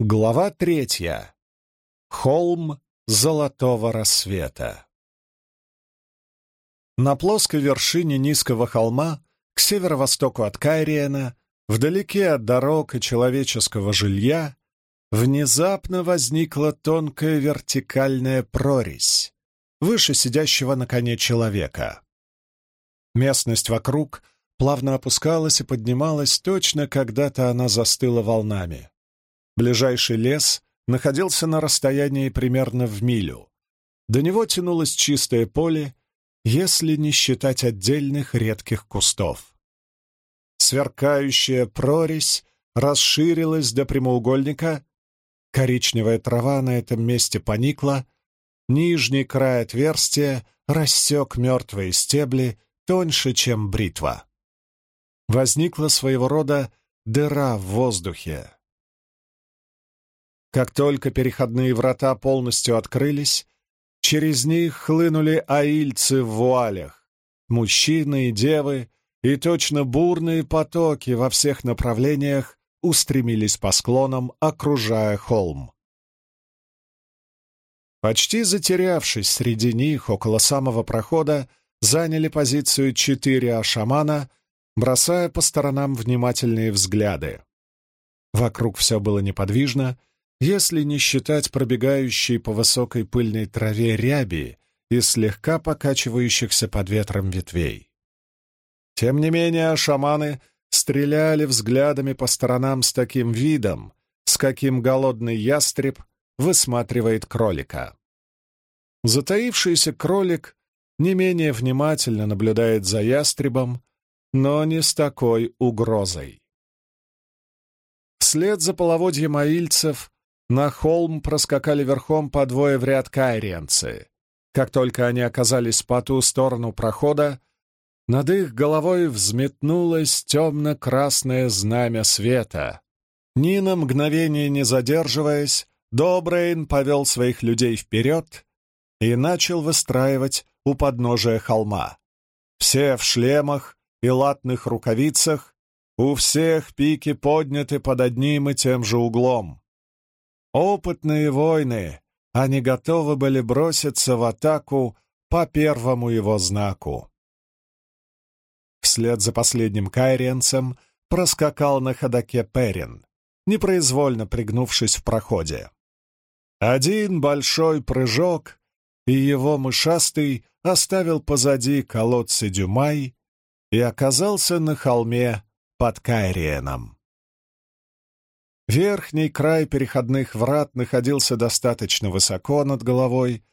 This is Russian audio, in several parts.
Глава третья. Холм золотого рассвета. На плоской вершине низкого холма, к северо-востоку от Кайриена, вдалеке от дорог и человеческого жилья, внезапно возникла тонкая вертикальная прорезь, выше сидящего на коне человека. Местность вокруг плавно опускалась и поднималась точно, когда-то она застыла волнами. Ближайший лес находился на расстоянии примерно в милю. До него тянулось чистое поле, если не считать отдельных редких кустов. Сверкающая прорезь расширилась до прямоугольника, коричневая трава на этом месте поникла, нижний край отверстия рассек мертвые стебли тоньше, чем бритва. Возникла своего рода дыра в воздухе, как только переходные врата полностью открылись, через них хлынули аильцы в вуалях, мужчины и девы, и точно бурные потоки во всех направлениях устремились по склонам, окружая холм. Почти затерявшись среди них, около самого прохода, заняли позицию четыре ашамана, бросая по сторонам внимательные взгляды. Вокруг все было неподвижно, если не считать пробегающей по высокой пыльной траве ряби и слегка покачивающихся под ветром ветвей. Тем не менее, шаманы стреляли взглядами по сторонам с таким видом, с каким голодный ястреб высматривает кролика. Затаившийся кролик не менее внимательно наблюдает за ястребом, но не с такой угрозой. Вслед за половодьем аильцев на холм проскакали верхом по двое в ряд кайриенцы. Как только они оказались по ту сторону прохода, над их головой взметнулось темно-красное знамя света. Ни на мгновение не задерживаясь, Добрейн повел своих людей вперед и начал выстраивать у подножия холма. Все в шлемах и латных рукавицах, у всех пики подняты под одним и тем же углом. Опытные воины, они готовы были броситься в атаку по первому его знаку. Вслед за последним кайренцем проскакал на ходаке Перин, непроизвольно пригнувшись в проходе. Один большой прыжок, и его мышастый оставил позади колодцы Дюмай и оказался на холме под Кайриеном. Верхний край переходных врат находился достаточно высоко над головой,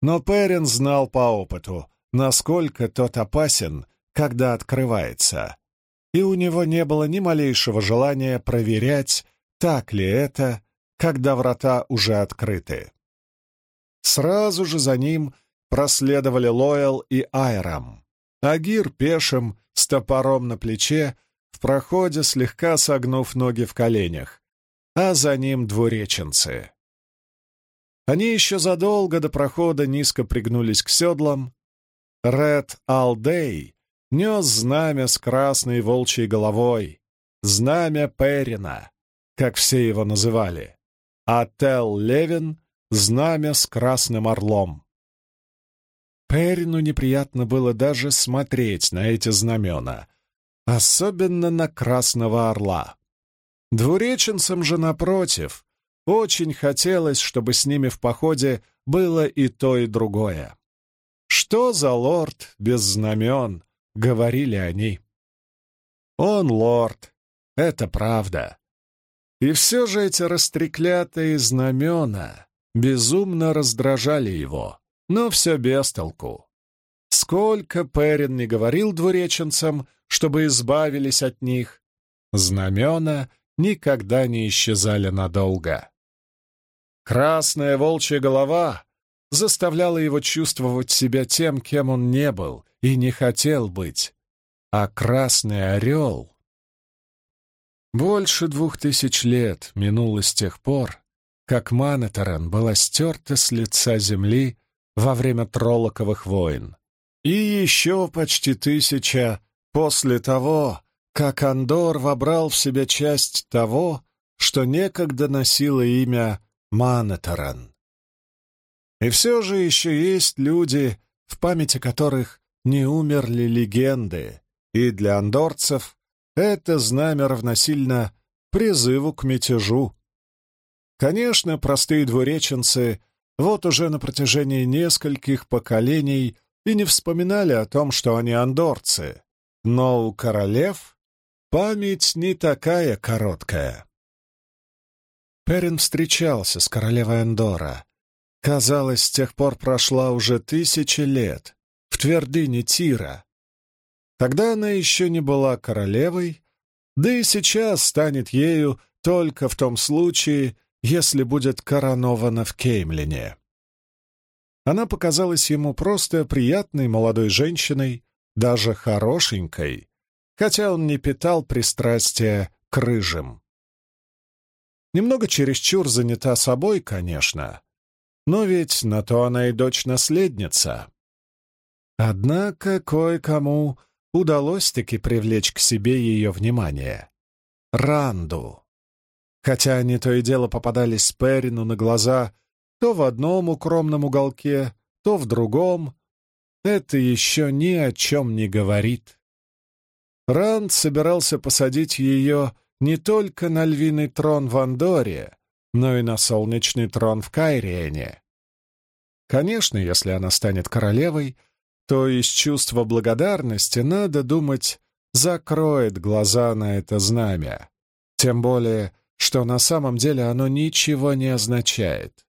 но Перин знал по опыту, насколько тот опасен, когда открывается, и у него не было ни малейшего желания проверять, так ли это, когда врата уже открыты. Сразу же за ним проследовали Лоэл и Айрам. Агир пешим, с топором на плече, в проходе слегка согнув ноги в коленях, а за ним двуреченцы. Они еще задолго до прохода низко пригнулись к седлам. Ред Алдей нес знамя с красной волчьей головой, знамя Перина, как все его называли, а Тел Левин — знамя с красным орлом. Перину неприятно было даже смотреть на эти знамена, особенно на красного орла. Двуреченцам же, напротив, очень хотелось, чтобы с ними в походе было и то, и другое. «Что за лорд без знамен?» — говорили они. «Он лорд, это правда. И все же эти растреклятые знамена безумно раздражали его, но все без толку. Сколько Перин не говорил двуреченцам, чтобы избавились от них, знамена — никогда не исчезали надолго. Красная волчья голова заставляла его чувствовать себя тем, кем он не был и не хотел быть, а красный орел... Больше двух тысяч лет минуло с тех пор, как Манетерен была стерта с лица земли во время Троллоковых войн, и еще почти тысяча после того, как Андор вобрал в себя часть того, что некогда носило имя Манатаран. И все же еще есть люди, в памяти которых не умерли легенды, и для андорцев это знамя равносильно призыву к мятежу. Конечно, простые двуреченцы вот уже на протяжении нескольких поколений и не вспоминали о том, что они андорцы, но у королев память не такая короткая. Перин встречался с королевой Андора. Казалось, с тех пор прошла уже тысячи лет, в твердыне Тира. Тогда она еще не была королевой, да и сейчас станет ею только в том случае, если будет коронована в Кеймлине. Она показалась ему просто приятной молодой женщиной, даже хорошенькой, хотя он не питал пристрастия к рыжим. Немного чересчур занята собой, конечно, но ведь на то она и дочь-наследница. Однако кое-кому удалось-таки привлечь к себе ее внимание. Ранду. Хотя они то и дело попадались Перину на глаза то в одном укромном уголке, то в другом, это еще ни о чем не говорит. Ранд собирался посадить ее не только на львиный трон в Андоре, но и на солнечный трон в Кайриене. Конечно, если она станет королевой, то из чувства благодарности, надо думать, закроет глаза на это знамя. Тем более, что на самом деле оно ничего не означает.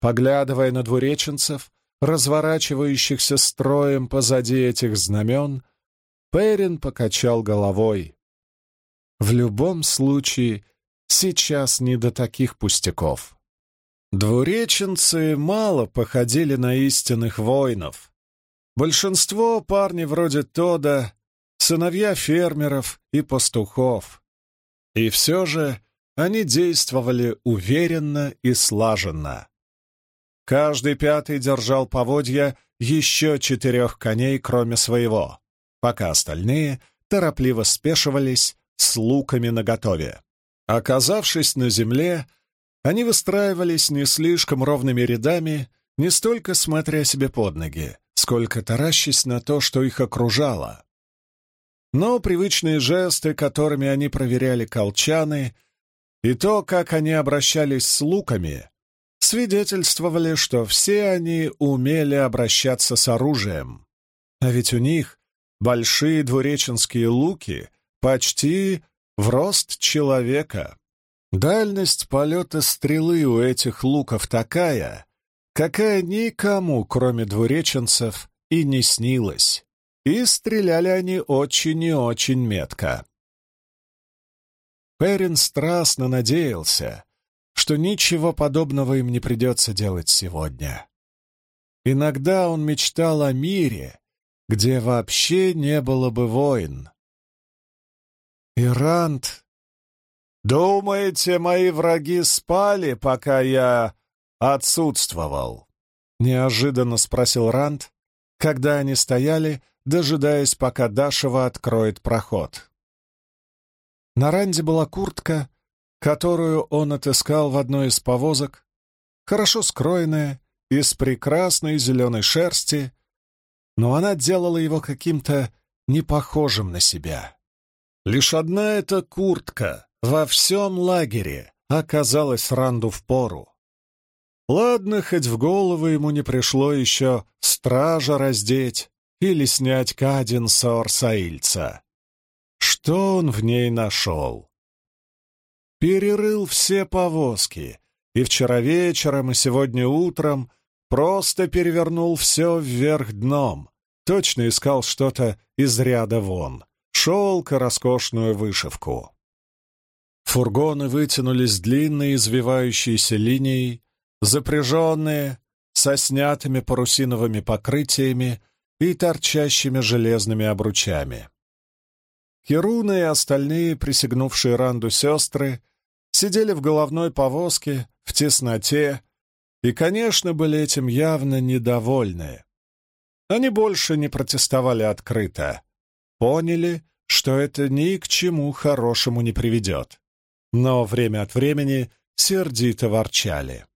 Поглядывая на двуреченцев, разворачивающихся строем позади этих знамен, Перин покачал головой. В любом случае, сейчас не до таких пустяков. Двуреченцы мало походили на истинных воинов. Большинство парни вроде Тода, сыновья фермеров и пастухов. И все же они действовали уверенно и слаженно. Каждый пятый держал поводья еще четырех коней, кроме своего, пока остальные торопливо спешивались с луками наготове. Оказавшись на земле, они выстраивались не слишком ровными рядами, не столько смотря себе под ноги, сколько таращась на то, что их окружало. Но привычные жесты, которыми они проверяли колчаны, и то, как они обращались с луками, свидетельствовали, что все они умели обращаться с оружием. А ведь у них большие двуреченские луки почти в рост человека. Дальность полета стрелы у этих луков такая, какая никому, кроме двуреченцев, и не снилась. И стреляли они очень и очень метко. Перин страстно надеялся, что ничего подобного им не придется делать сегодня. Иногда он мечтал о мире, где вообще не было бы войн. Ирант, думаете, мои враги спали, пока я отсутствовал? Неожиданно спросил Рант, когда они стояли, дожидаясь, пока Дашева откроет проход. На Ранде была куртка, которую он отыскал в одной из повозок, хорошо скроенная, из прекрасной зеленой шерсти, но она делала его каким-то непохожим на себя. Лишь одна эта куртка во всем лагере оказалась Ранду в пору. Ладно, хоть в голову ему не пришло еще стража раздеть или снять кадин саильца. Что он в ней нашел? перерыл все повозки, и вчера вечером, и сегодня утром просто перевернул все вверх дном, точно искал что-то из ряда вон, шелк и роскошную вышивку. Фургоны вытянулись длинной извивающейся линией, запряженные, со снятыми парусиновыми покрытиями и торчащими железными обручами. Херуна и остальные, присягнувшие Ранду сестры, сидели в головной повозке, в тесноте, и, конечно, были этим явно недовольны. Они больше не протестовали открыто. Поняли, что это ни к чему хорошему не приведет. но время от времени сердито ворчали.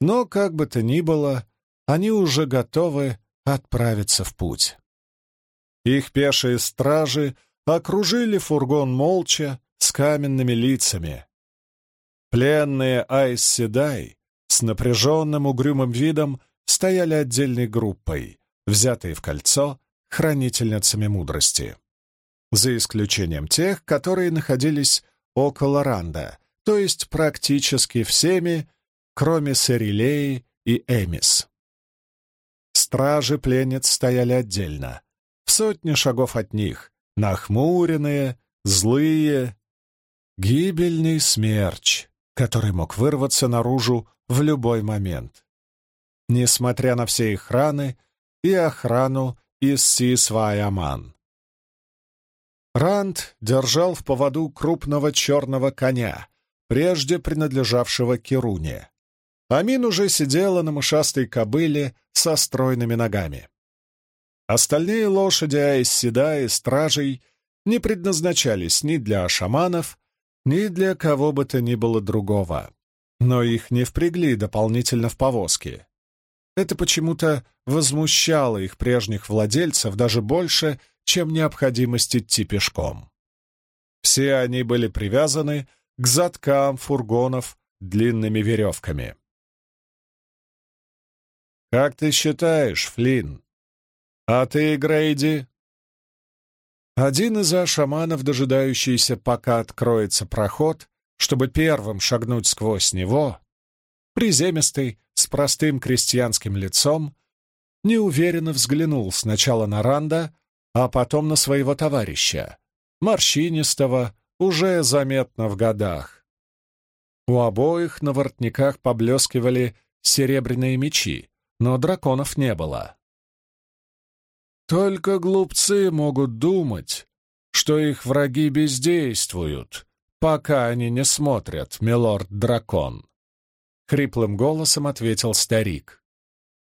Но, как бы то ни было, они уже готовы отправиться в путь. Их пешие стражи окружили фургон молча, с каменными лицами. Пленные Айс Седай с напряженным угрюмым видом стояли отдельной группой, взятые в кольцо хранительницами мудрости. За исключением тех, которые находились около Ранда, то есть практически всеми, кроме Сарилеи и Эмис. Стражи пленниц стояли отдельно, в сотне шагов от них, нахмуренные, злые. Гибельный смерч, который мог вырваться наружу в любой момент. Несмотря на все их раны и охрану из Сисвайаман. Ранд держал в поводу крупного черного коня, прежде принадлежавшего Кируне. Амин уже сидела на мышастой кобыле со стройными ногами. Остальные лошади Айсседа и стражей не предназначались ни для шаманов, ни для кого бы то ни было другого. Но их не впрягли дополнительно в повозки. Это почему-то возмущало их прежних владельцев даже больше, чем необходимость идти пешком. Все они были привязаны к задкам фургонов длинными веревками. «Как ты считаешь, Флинн? А ты, Грейди?» Один из шаманов, дожидающийся, пока откроется проход, чтобы первым шагнуть сквозь него, приземистый, с простым крестьянским лицом, неуверенно взглянул сначала на Ранда, а потом на своего товарища, морщинистого, уже заметно в годах. У обоих на воротниках поблескивали серебряные мечи, но драконов не было. Только глупцы могут думать, что их враги бездействуют, пока они не смотрят, милорд-дракон. Хриплым голосом ответил старик.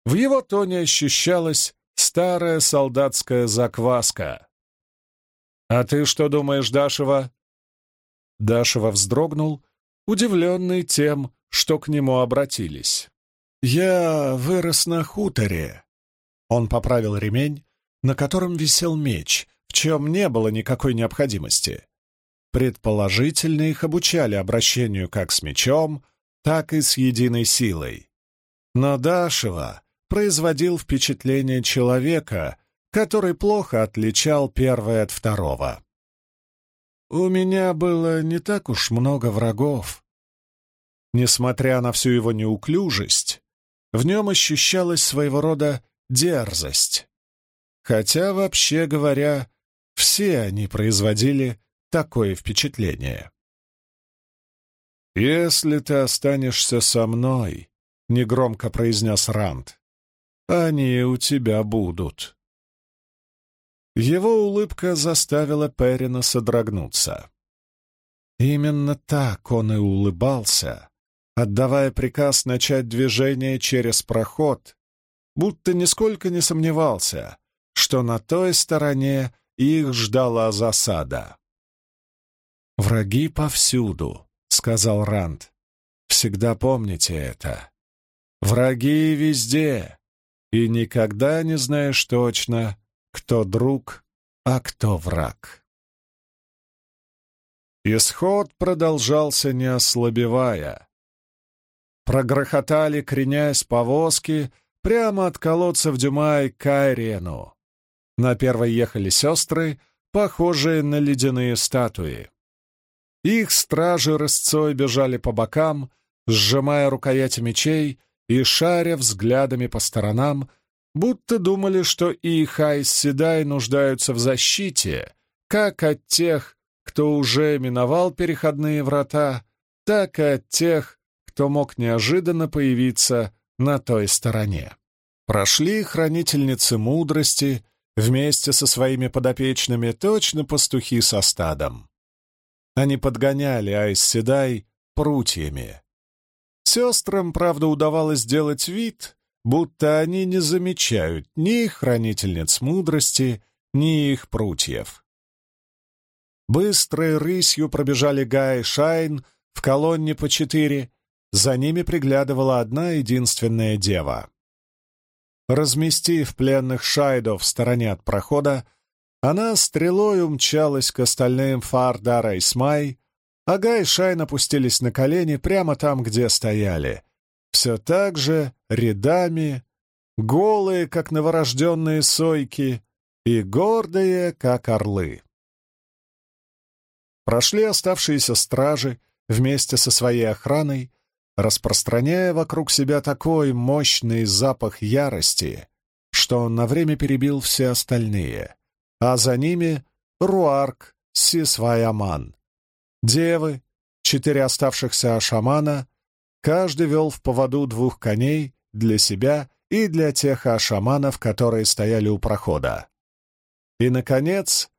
В его тоне ощущалась старая солдатская закваска. «А ты что думаешь, Дашева?» Дашева вздрогнул, удивленный тем, что к нему обратились. «Я вырос на хуторе». Он поправил ремень, на котором висел меч, в чем не было никакой необходимости. Предположительно, их обучали обращению как с мечом, так и с единой силой. Но Дашева производил впечатление человека, который плохо отличал первое от второго. «У меня было не так уж много врагов». Несмотря на всю его неуклюжесть, в нем ощущалась своего рода дерзость. Хотя, вообще говоря, все они производили такое впечатление. «Если ты останешься со мной», — негромко произнес Ранд, — «они у тебя будут». Его улыбка заставила Перина содрогнуться. Именно так он и улыбался, отдавая приказ начать движение через проход, будто нисколько не сомневался, что на той стороне их ждала засада. «Враги повсюду», — сказал Ранд. «Всегда помните это. Враги везде, и никогда не знаешь точно, кто друг, а кто враг». Исход продолжался, не ослабевая. Прогрохотали, кренясь повозки, прямо от колодца в Дюмай к Айрену. На первой ехали сестры, похожие на ледяные статуи. Их стражи рысцой бежали по бокам, сжимая рукояти мечей и шаря взглядами по сторонам, будто думали, что и Хайс Седай нуждаются в защите, как от тех, кто уже миновал переходные врата, так и от тех, кто мог неожиданно появиться на той стороне. Прошли хранительницы мудрости вместе со своими подопечными точно пастухи со стадом. Они подгоняли Айс Седай прутьями. Сестрам, правда, удавалось сделать вид, будто они не замечают ни хранительниц мудрости, ни их прутьев. Быстрой рысью пробежали Гай и Шайн в колонне по четыре, за ними приглядывала одна единственная дева. Разместив пленных Шайдо в стороне от прохода, она стрелой умчалась к остальным Фардара и Смай, а Гай и Шайн опустились на колени прямо там, где стояли. Все так же, рядами, голые, как новорожденные сойки, и гордые, как орлы. Прошли оставшиеся стражи вместе со своей охраной, распространяя вокруг себя такой мощный запах ярости, что он на время перебил все остальные, а за ними Руарк Сисвайаман. Девы, четыре оставшихся ашамана, каждый вел в поводу двух коней для себя и для тех ашаманов, которые стояли у прохода. И, наконец,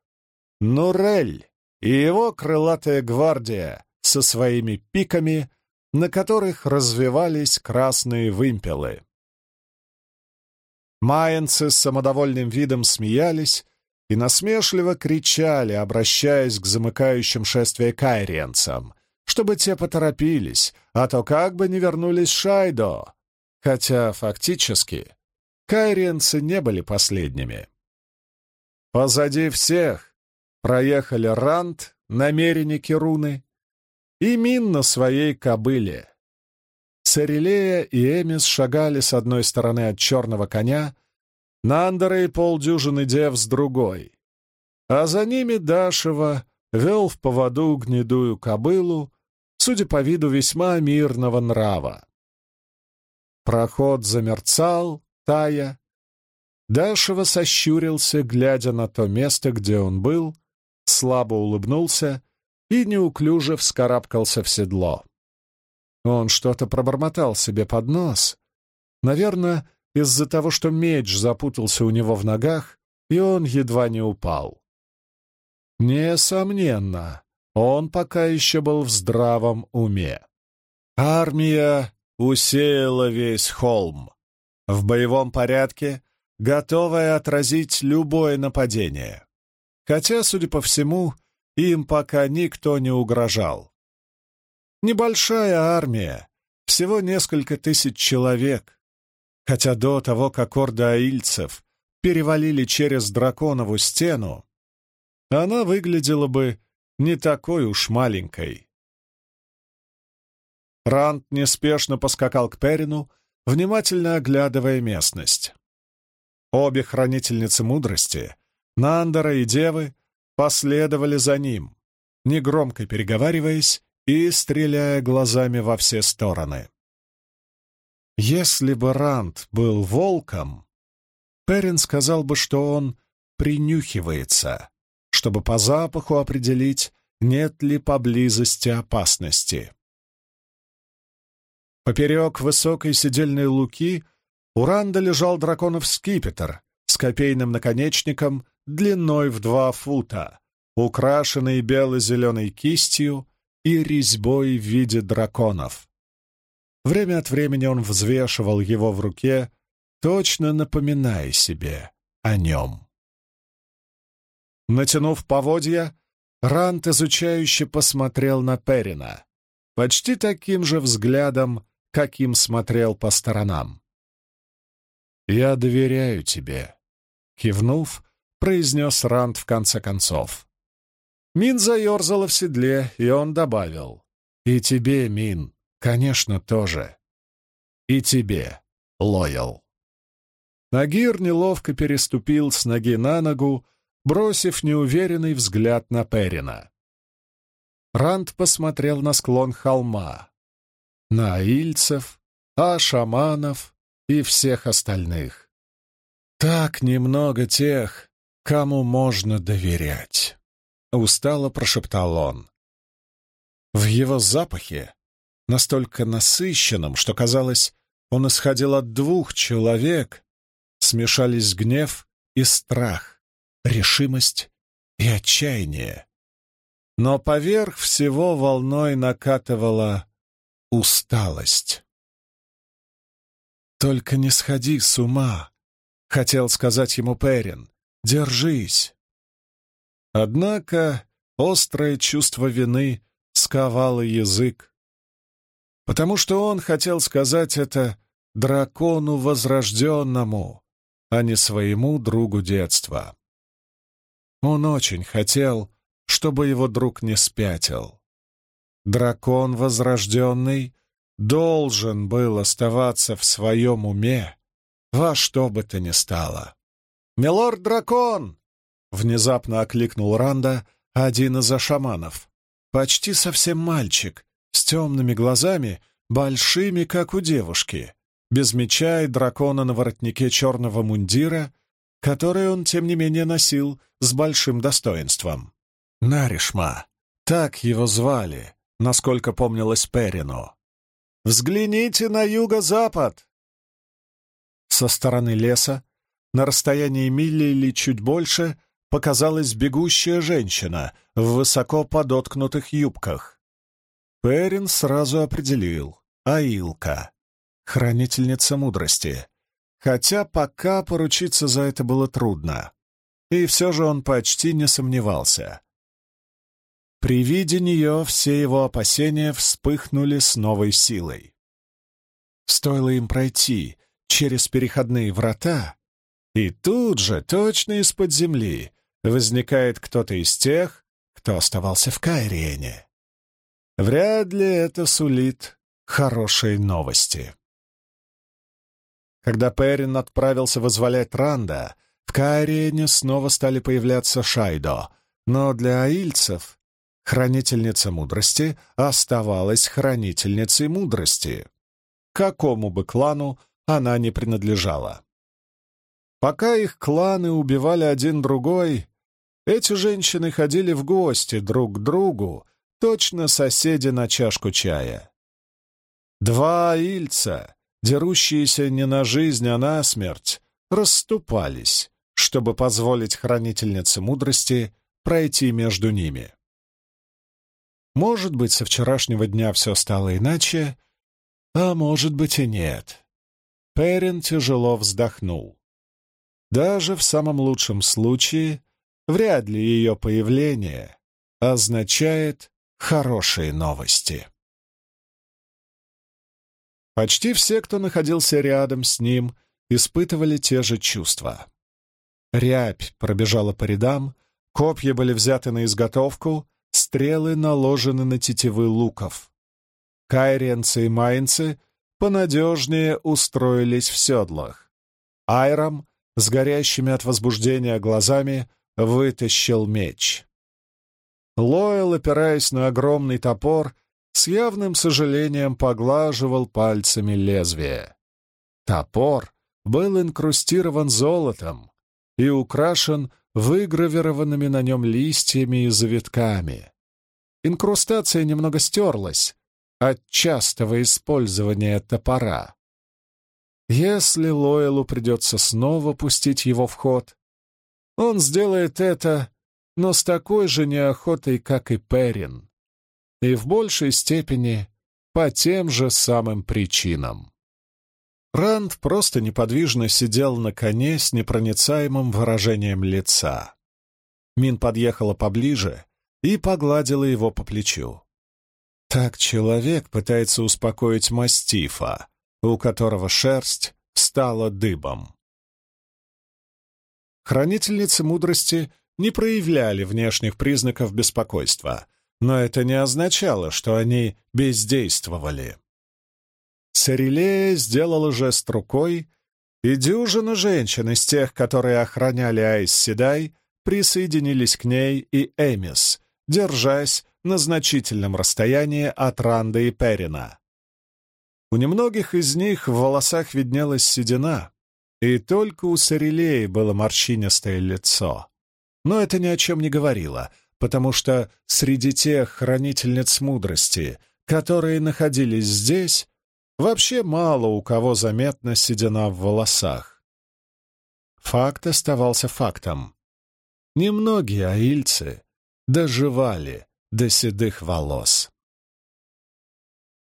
Нурель и его крылатая гвардия со своими пиками, на которых развивались красные вымпелы. Майенцы с самодовольным видом смеялись и насмешливо кричали, обращаясь к замыкающим шествие кайриенцам, чтобы те поторопились, а то как бы не вернулись Шайдо, хотя фактически кайриенцы не были последними. Позади всех проехали Рант, намеренники руны, и Мин на своей кобыле. Царелея и Эмис шагали с одной стороны от черного коня, Нандера и полдюжины дев с другой, а за ними Дашева вел в поводу гнедую кобылу, судя по виду весьма мирного нрава. Проход замерцал, тая, Дашева сощурился, глядя на то место, где он был, слабо улыбнулся и неуклюже вскарабкался в седло. Он что-то пробормотал себе под нос. Наверное, из-за того, что меч запутался у него в ногах, и он едва не упал. Несомненно, он пока еще был в здравом уме. Армия усеяла весь холм. В боевом порядке готовая отразить любое нападение. Хотя, судя по всему, им пока никто не угрожал. Небольшая армия, всего несколько тысяч человек, хотя до того, как орда аильцев перевалили через драконову стену, она выглядела бы не такой уж маленькой. Ранд неспешно поскакал к Перину, внимательно оглядывая местность. Обе хранительницы мудрости, Нандера и Девы, последовали за ним, негромко переговариваясь и стреляя глазами во все стороны. Если бы Ранд был волком, Перин сказал бы, что он принюхивается, чтобы по запаху определить, нет ли поблизости опасности. Поперек высокой седельной луки — у Ранда лежал драконов скипетр с копейным наконечником длиной в два фута, украшенный бело-зеленой кистью и резьбой в виде драконов. Время от времени он взвешивал его в руке, точно напоминая себе о нем. Натянув поводья, Рант изучающе посмотрел на Перина, почти таким же взглядом, каким смотрел по сторонам. «Я доверяю тебе», — кивнув, произнес Ранд в конце концов. Мин заерзала в седле, и он добавил. «И тебе, Мин, конечно, тоже. И тебе, Лоял». Нагир неловко переступил с ноги на ногу, бросив неуверенный взгляд на Перина. Ранд посмотрел на склон холма, на аильцев, а шаманов, и всех остальных. Так немного тех, кому можно доверять. Устало прошептал он. В его запахе, настолько насыщенном, что казалось, он исходил от двух человек, смешались гнев и страх, решимость и отчаяние. Но поверх всего волной накатывала усталость. «Только не сходи с ума!» — хотел сказать ему Перин. «Держись!» Однако острое чувство вины сковало язык, потому что он хотел сказать это дракону возрожденному, а не своему другу детства. Он очень хотел, чтобы его друг не спятил. Дракон возрожденный должен был оставаться в своем уме во что бы то ни стало. «Милорд-дракон!» — внезапно окликнул Ранда один из шаманов. Почти совсем мальчик, с темными глазами, большими, как у девушки, без меча и дракона на воротнике черного мундира, который он, тем не менее, носил с большим достоинством. Наришма, так его звали, насколько помнилось Перину. «Взгляните на юго-запад!» Со стороны леса, на расстоянии мили или чуть больше, показалась бегущая женщина в высоко подоткнутых юбках. Перин сразу определил — Аилка, хранительница мудрости. Хотя пока поручиться за это было трудно. И все же он почти не сомневался. При виде нее все его опасения вспыхнули с новой силой. Стоило им пройти через переходные врата, и тут же, точно из-под земли, возникает кто-то из тех, кто оставался в Кайриене. Вряд ли это сулит хорошие новости. Когда Перин отправился вызволять Ранда, в Кайриене снова стали появляться Шайдо, но для аильцев хранительница мудрости оставалась хранительницей мудрости. Какому бы клану она не принадлежала. Пока их кланы убивали один другой, эти женщины ходили в гости друг к другу, точно соседи на чашку чая. Два ильца, дерущиеся не на жизнь, а на смерть, расступались, чтобы позволить хранительнице мудрости пройти между ними. Может быть, со вчерашнего дня все стало иначе, а может быть и нет. Перин тяжело вздохнул. Даже в самом лучшем случае вряд ли ее появление означает хорошие новости. Почти все, кто находился рядом с ним, испытывали те же чувства. Рябь пробежала по рядам, копья были взяты на изготовку, стрелы наложены на тетивы луков. Кайренцы и майнцы понадежнее устроились в седлах. Айрам с горящими от возбуждения глазами вытащил меч. Лоэл, опираясь на огромный топор, с явным сожалением поглаживал пальцами лезвие. Топор был инкрустирован золотом и украшен выгравированными на нем листьями и завитками. Инкрустация немного стерлась от частого использования топора. Если Лоэлу придется снова пустить его в ход, он сделает это, но с такой же неохотой, как и Перин, и в большей степени по тем же самым причинам. Ранд просто неподвижно сидел на коне с непроницаемым выражением лица. Мин подъехала поближе и погладила его по плечу. Так человек пытается успокоить мастифа, у которого шерсть стала дыбом. Хранительницы мудрости не проявляли внешних признаков беспокойства, но это не означало, что они бездействовали. Царилея сделала жест рукой, и дюжина женщин из тех, которые охраняли Айс Седай, присоединились к ней и Эмис, держась на значительном расстоянии от Ранда и Перина. У немногих из них в волосах виднелась седина, и только у Сарелеи было морщинистое лицо. Но это ни о чем не говорило, потому что среди тех хранительниц мудрости, которые находились здесь, вообще мало у кого заметна седина в волосах. Факт оставался фактом. Немногие аильцы доживали до седых волос.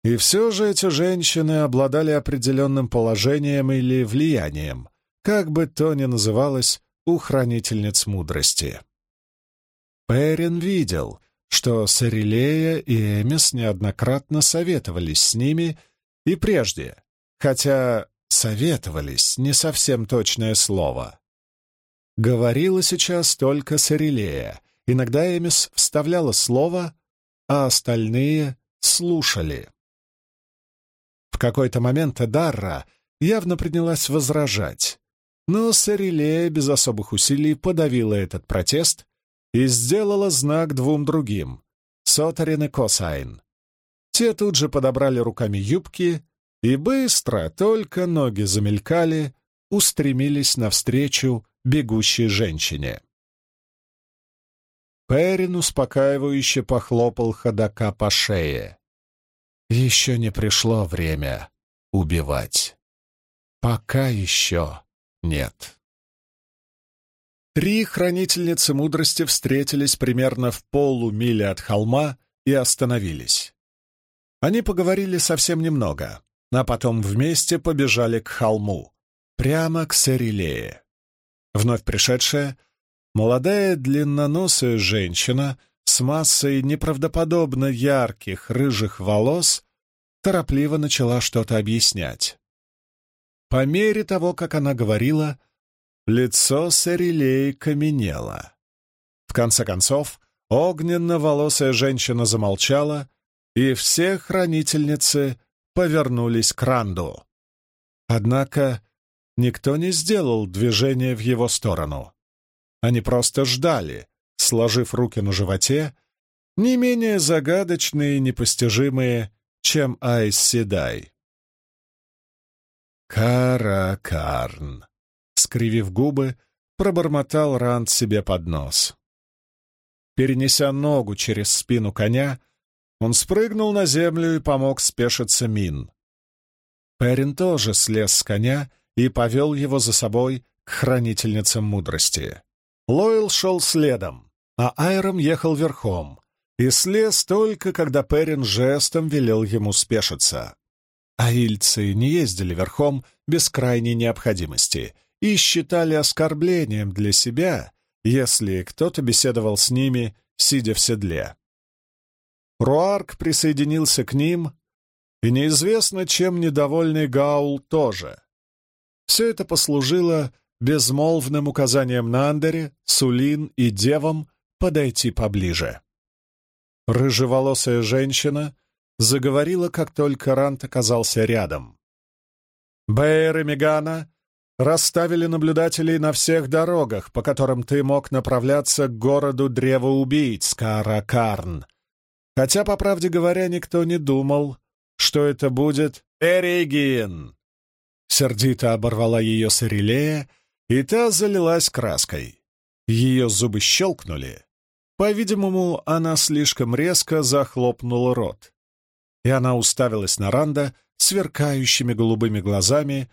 И все же эти женщины обладали определенным положением или влиянием, как бы то ни называлось у хранительниц мудрости. Перин видел, что Сарилея и Эмис неоднократно советовались с ними и прежде, хотя «советовались» — не совсем точное слово. Говорила сейчас только Сарилея, иногда Эмис вставляла слово, а остальные слушали. Какой-то момент Дарра явно принялась возражать, но Сарилея без особых усилий подавила этот протест и сделала знак двум другим — Сотарин и Косайн. Те тут же подобрали руками юбки и быстро, только ноги замелькали, устремились навстречу бегущей женщине. Перин успокаивающе похлопал ходока по шее. Еще не пришло время убивать. Пока еще нет. Три хранительницы мудрости встретились примерно в полумиле от холма и остановились. Они поговорили совсем немного, а потом вместе побежали к холму, прямо к Сарилее. Вновь пришедшая, молодая длинноносая женщина с массой неправдоподобно ярких рыжих волос торопливо начала что-то объяснять. По мере того, как она говорила, Лицо Сарилей каменело. В конце концов, огненно-волосая женщина замолчала, и все хранительницы повернулись к Ранду. Однако никто не сделал движения в его сторону. Они просто ждали, сложив руки на животе, не менее загадочные и непостижимые, чем Айс Седай. Каракарн скривив губы, пробормотал Ранд себе под нос. Перенеся ногу через спину коня, он спрыгнул на землю и помог спешиться Мин. Перин тоже слез с коня и повел его за собой к хранительницам мудрости. Лойл шел следом, а Айром ехал верхом, и слез только, когда Перин жестом велел ему спешиться. Аильцы не ездили верхом без крайней необходимости и считали оскорблением для себя, если кто-то беседовал с ними, сидя в седле. Руарк присоединился к ним, и неизвестно, чем недовольный Гаул тоже. Все это послужило безмолвным указанием Нандере, Сулин и девам подойти поближе. Рыжеволосая женщина заговорила, как только Рант оказался рядом. Бэйр и Мегана расставили наблюдателей на всех дорогах, по которым ты мог направляться к городу древоубийц Каракарн. Хотя, по правде говоря, никто не думал, что это будет Эригин. Сердито оборвала ее Сарилея, и та залилась краской. Ее зубы щелкнули. По-видимому, она слишком резко захлопнула рот. И она уставилась на Ранда сверкающими голубыми глазами,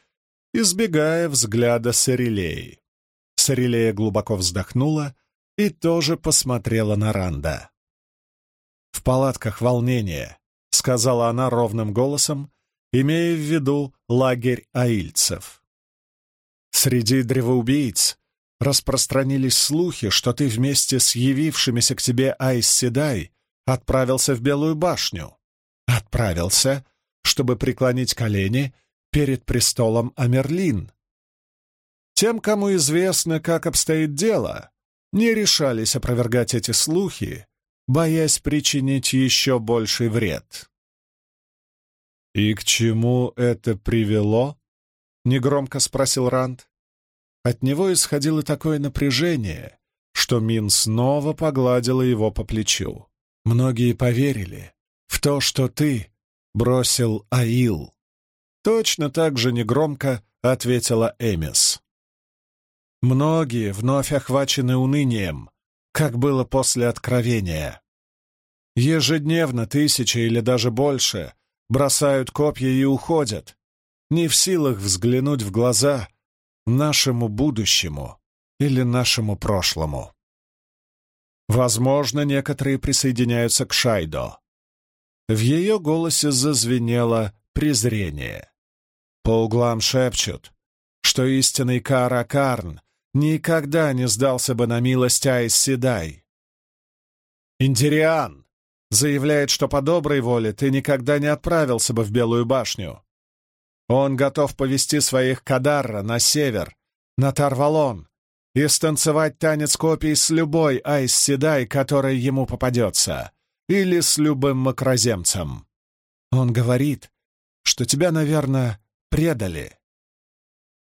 избегая взгляда Сарилеи. Сарилея глубоко вздохнула и тоже посмотрела на Ранда. «В палатках волнение», — сказала она ровным голосом, имея в виду лагерь аильцев. «Среди древоубийц распространились слухи, что ты вместе с явившимися к тебе Айс Седай отправился в Белую башню. Отправился, чтобы преклонить колени перед престолом Амерлин. Тем, кому известно, как обстоит дело, не решались опровергать эти слухи, боясь причинить еще больший вред. «И к чему это привело?» — негромко спросил Ранд. От него исходило такое напряжение, что Мин снова погладила его по плечу. «Многие поверили в то, что ты бросил Аил. Точно так же негромко ответила Эмис. Многие вновь охвачены унынием, как было после откровения. Ежедневно тысячи или даже больше бросают копья и уходят, не в силах взглянуть в глаза нашему будущему или нашему прошлому. Возможно, некоторые присоединяются к Шайдо. В ее голосе зазвенело презрение. По углам шепчут, что истинный Каракарн никогда не сдался бы на милость Айс Седай. Индириан заявляет, что по доброй воле ты никогда не отправился бы в Белую башню. Он готов повести своих Кадарра на север, на Тарвалон, и станцевать танец копий с любой Айс Седай, которая ему попадется, или с любым макроземцем. Он говорит, что тебя, наверное, предали.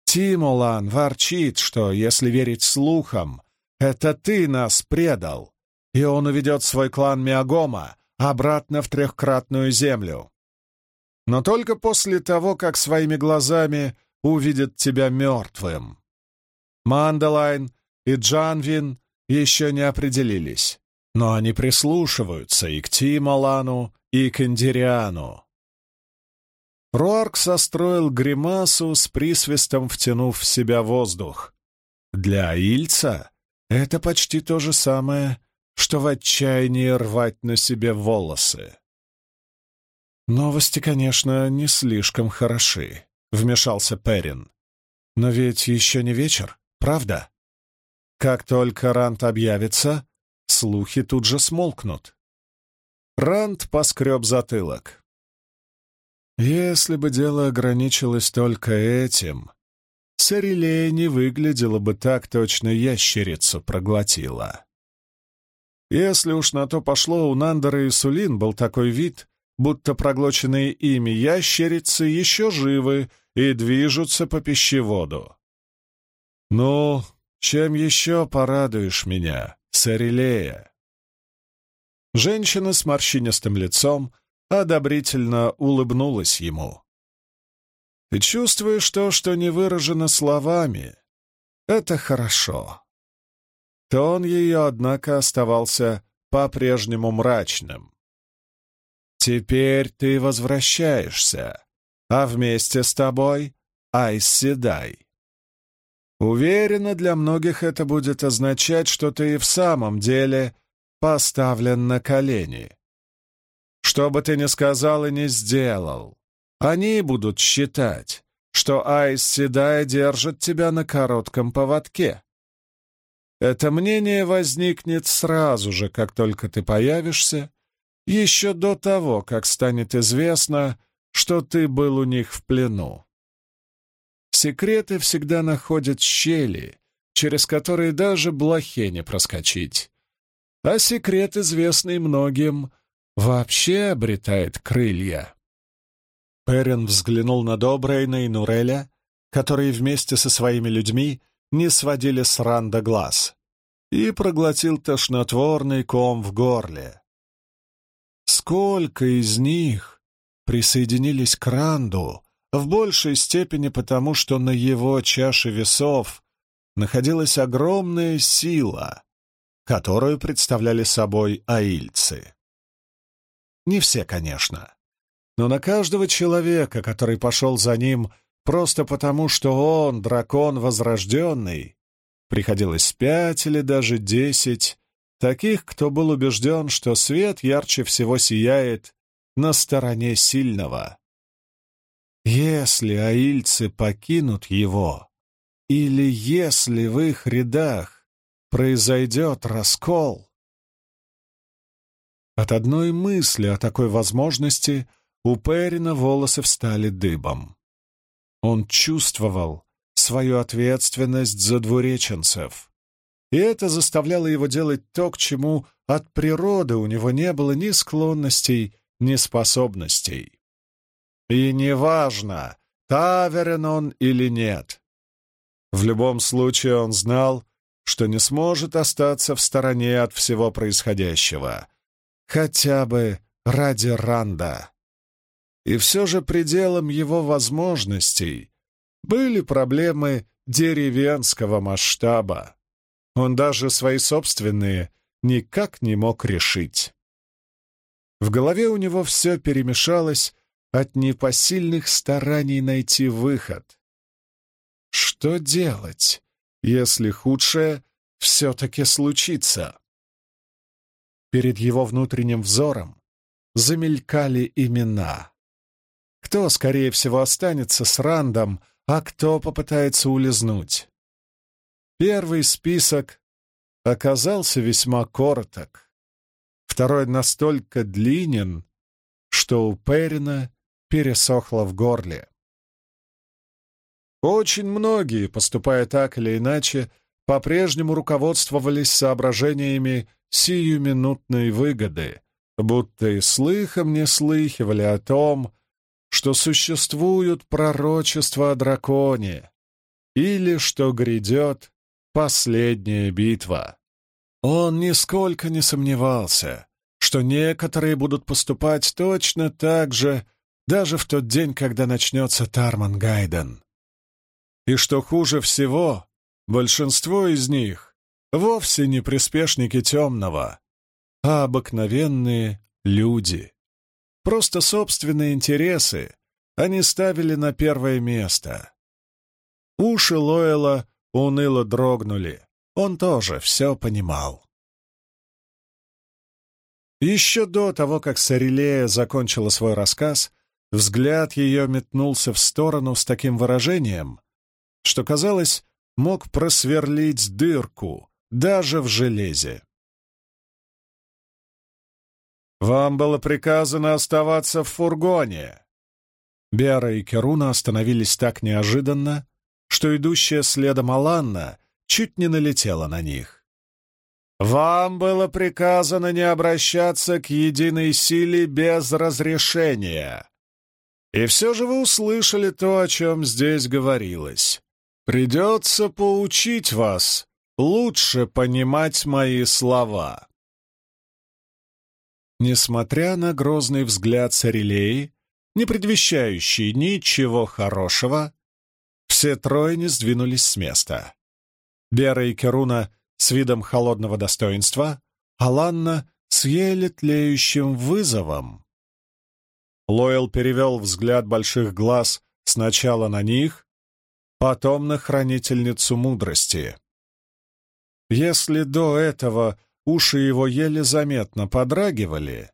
Тимулан ворчит, что, если верить слухам, это ты нас предал, и он уведет свой клан Миагома обратно в трехкратную землю. Но только после того, как своими глазами увидит тебя мертвым. Мандалайн и Джанвин еще не определились, но они прислушиваются и к Тималану, и к Индириану. Руарк состроил гримасу с присвистом, втянув в себя воздух. Для Ильца это почти то же самое, что в отчаянии рвать на себе волосы. «Новости, конечно, не слишком хороши», — вмешался Перин. «Но ведь еще не вечер, правда? Как только Рант объявится, слухи тут же смолкнут». Рант поскреб затылок. «Если бы дело ограничилось только этим, Сарелея не выглядела бы так точно ящерицу проглотила. Если уж на то пошло, у Нандера и Сулин был такой вид, будто проглоченные ими ящерицы еще живы и движутся по пищеводу. «Ну, чем еще порадуешь меня, Сарелея?» Женщина с морщинистым лицом одобрительно улыбнулась ему. Ты чувствуешь то, что не выражено словами. Это хорошо. Тон ее, однако, оставался по-прежнему мрачным. Теперь ты возвращаешься, а вместе с тобой — Айсседай. Уверена, для многих это будет означать, что ты и в самом деле поставлен на колени. Что бы ты ни сказал и не сделал, они будут считать, что Айс держит тебя на коротком поводке. Это мнение возникнет сразу же, как только ты появишься, еще до того, как станет известно, что ты был у них в плену. Секреты всегда находят щели, через которые даже блохе не проскочить. А секрет, известный многим, вообще обретает крылья. Перин взглянул на Добрейна и Нуреля, которые вместе со своими людьми не сводили с Ранда глаз, и проглотил тошнотворный ком в горле. Сколько из них присоединились к Ранду, в большей степени потому, что на его чаше весов находилась огромная сила, которую представляли собой аильцы. Не все, конечно но на каждого человека, который пошел за ним просто потому, что он, дракон возрожденный, приходилось пять или даже десять таких, кто был убежден, что свет ярче всего сияет на стороне сильного. Если аильцы покинут его, или если в их рядах произойдет раскол, от одной мысли о такой возможности у Перина волосы встали дыбом. Он чувствовал свою ответственность за двуреченцев, и это заставляло его делать то, к чему от природы у него не было ни склонностей, ни способностей. И неважно, таверен он или нет. В любом случае он знал, что не сможет остаться в стороне от всего происходящего, хотя бы ради Ранда. И все же пределом его возможностей были проблемы деревенского масштаба. Он даже свои собственные никак не мог решить. В голове у него все перемешалось от непосильных стараний найти выход. Что делать, если худшее все-таки случится? Перед его внутренним взором замелькали имена. Кто, скорее всего, останется с Рандом, а кто попытается улизнуть? Первый список оказался весьма короток. второй настолько длинен, что у Перина пересохло в горле. Очень многие, поступая так или иначе, по-прежнему руководствовались соображениями сиюминутной выгоды, будто и слыхом не слыхивали о том, что существуют пророчества о драконе или что грядет последняя битва. Он нисколько не сомневался, что некоторые будут поступать точно так же даже в тот день, когда начнется Тарман Гайден. И что хуже всего, большинство из них вовсе не приспешники темного, а обыкновенные люди. Просто собственные интересы они ставили на первое место. Уши Лоэла уныло дрогнули. Он тоже все понимал. Еще до того, как Сарилея закончила свой рассказ, взгляд ее метнулся в сторону с таким выражением, что, казалось, мог просверлить дырку даже в железе. «Вам было приказано оставаться в фургоне!» Бера и Керуна остановились так неожиданно, что идущая следом Аланна чуть не налетела на них. «Вам было приказано не обращаться к единой силе без разрешения. И все же вы услышали то, о чем здесь говорилось. Придется поучить вас лучше понимать мои слова». Несмотря на грозный взгляд Сарелеи, не предвещающий ничего хорошего, все трое не сдвинулись с места. Бера и Керуна с видом холодного достоинства, а Ланна с еле тлеющим вызовом. Лойл перевел взгляд больших глаз сначала на них, потом на хранительницу мудрости. Если до этого уши его еле заметно подрагивали,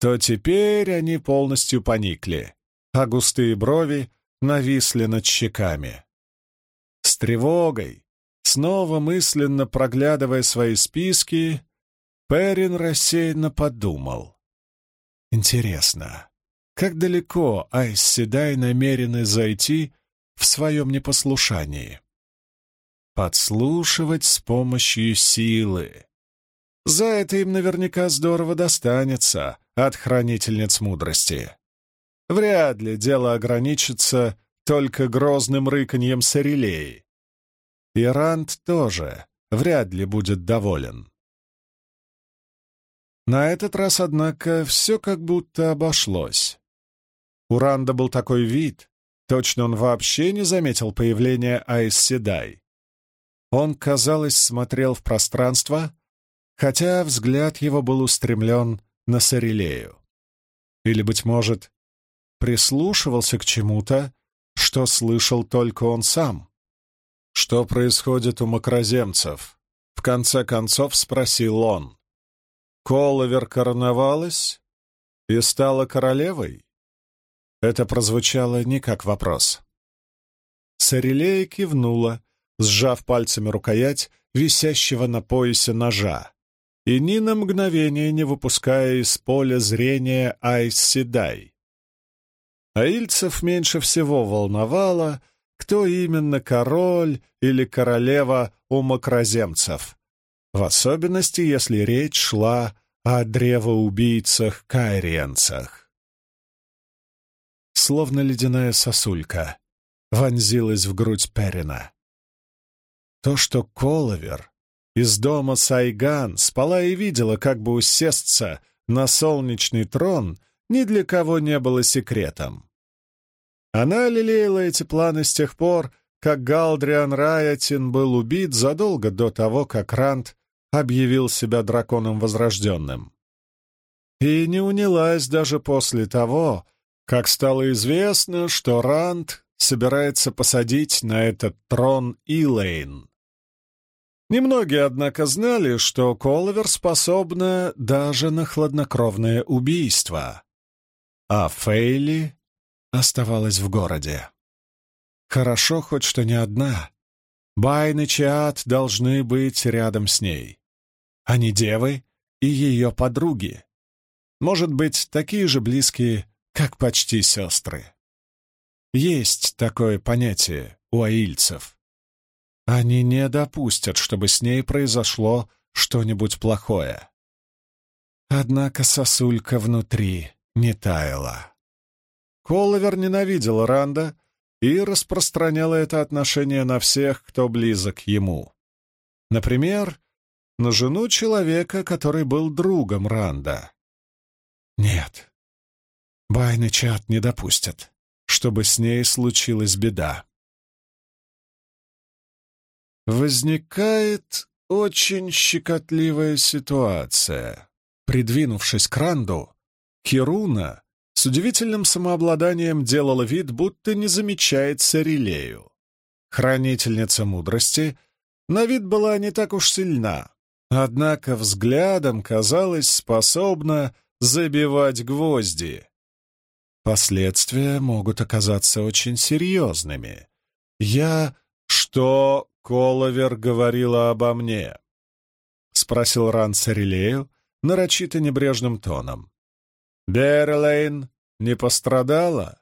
то теперь они полностью поникли, а густые брови нависли над щеками. С тревогой, снова мысленно проглядывая свои списки, Перин рассеянно подумал. Интересно, как далеко Айс Седай намерены зайти в своем непослушании? Подслушивать с помощью силы. За это им наверняка здорово достанется от хранительниц мудрости. Вряд ли дело ограничится только грозным рыканьем Сарелей. И Ранд тоже вряд ли будет доволен. На этот раз, однако, все как будто обошлось. У Ранда был такой вид, точно он вообще не заметил появления Айс. Он, казалось, смотрел в пространство, хотя взгляд его был устремлен на Сарелею. Или, быть может, прислушивался к чему-то, что слышал только он сам. «Что происходит у макроземцев?» — в конце концов спросил он. «Коловер короновалась и стала королевой?» Это прозвучало не как вопрос. Сарелея кивнула, сжав пальцами рукоять висящего на поясе ножа и ни на мгновение не выпуская из поля зрения Айс Седай. Аильцев меньше всего волновало, кто именно король или королева у макроземцев, в особенности, если речь шла о древоубийцах-кайриенцах. Словно ледяная сосулька вонзилась в грудь Перина. То, что Коловер из дома Сайган спала и видела, как бы усесться на солнечный трон, ни для кого не было секретом. Она лелеяла эти планы с тех пор, как Галдриан Раятин был убит задолго до того, как Рант объявил себя драконом возрожденным. И не унялась даже после того, как стало известно, что Рант собирается посадить на этот трон Илэйн. Немногие, однако, знали, что Коловер способна даже на хладнокровное убийство. А Фейли оставалась в городе. Хорошо хоть что не одна. Байн и Чиат должны быть рядом с ней. Они девы и ее подруги. Может быть, такие же близкие, как почти сестры. Есть такое понятие у аильцев. Они не допустят, чтобы с ней произошло что-нибудь плохое. Однако сосулька внутри не таяла. Коловер ненавидел Ранда и распространяла это отношение на всех, кто близок ему. Например, на жену человека, который был другом Ранда. Нет, Байны Чат не допустят, чтобы с ней случилась беда. Возникает очень щекотливая ситуация. Придвинувшись к Ранду, Кируна с удивительным самообладанием делала вид, будто не замечает Сарилею. Хранительница мудрости на вид была не так уж сильна, однако взглядом казалась способна забивать гвозди. Последствия могут оказаться очень серьезными. Я... Что Коловер говорила обо мне? — спросил Ран Сарилею нарочито небрежным тоном. Беррилейн не пострадала?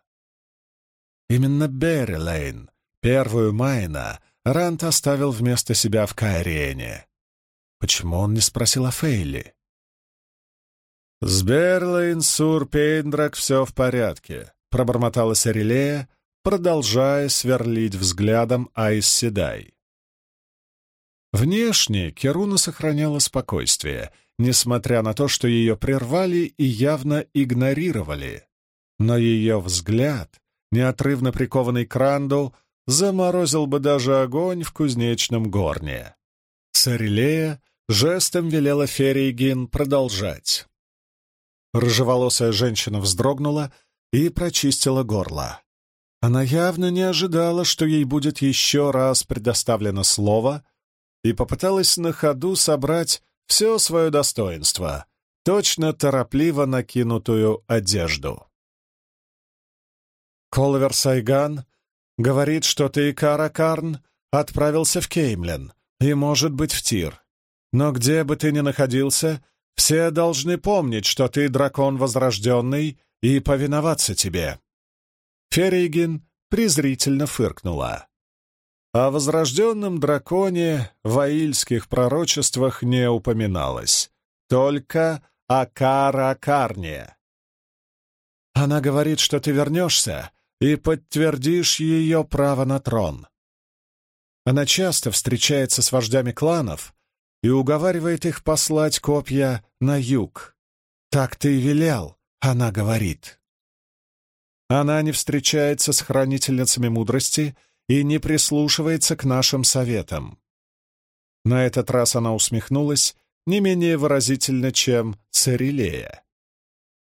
Именно Беррилейн, первую Майна, Рант оставил вместо себя в Кайрене. Почему он не спросил о Фейли? «С Берлейн, Сур, Пейндрак все в порядке», — пробормотала Сарелея, продолжая сверлить взглядом Айс Седай. Внешне Керуна сохраняла спокойствие, несмотря на то, что ее прервали и явно игнорировали. Но ее взгляд, неотрывно прикованный к Ранду, заморозил бы даже огонь в кузнечном горне. Сарелея жестом велела Ферейгин продолжать. Рыжеволосая женщина вздрогнула и прочистила горло. Она явно не ожидала, что ей будет еще раз предоставлено слово, и попыталась на ходу собрать все свое достоинство, точно торопливо накинутую одежду. Колвер Сайган говорит, что ты, Каракарн, отправился в Кеймлен и, может быть, в Тир. Но где бы ты ни находился, все должны помнить, что ты дракон возрожденный, и повиноваться тебе. Ферейгин презрительно фыркнула. О возрожденном драконе в аильских пророчествах не упоминалось, только о Каракарне. Она говорит, что ты вернешься и подтвердишь ее право на трон. Она часто встречается с вождями кланов и уговаривает их послать копья на юг. «Так ты и велел», — она говорит. Она не встречается с хранительницами мудрости — и не прислушивается к нашим советам. На этот раз она усмехнулась не менее выразительно, чем Церилея.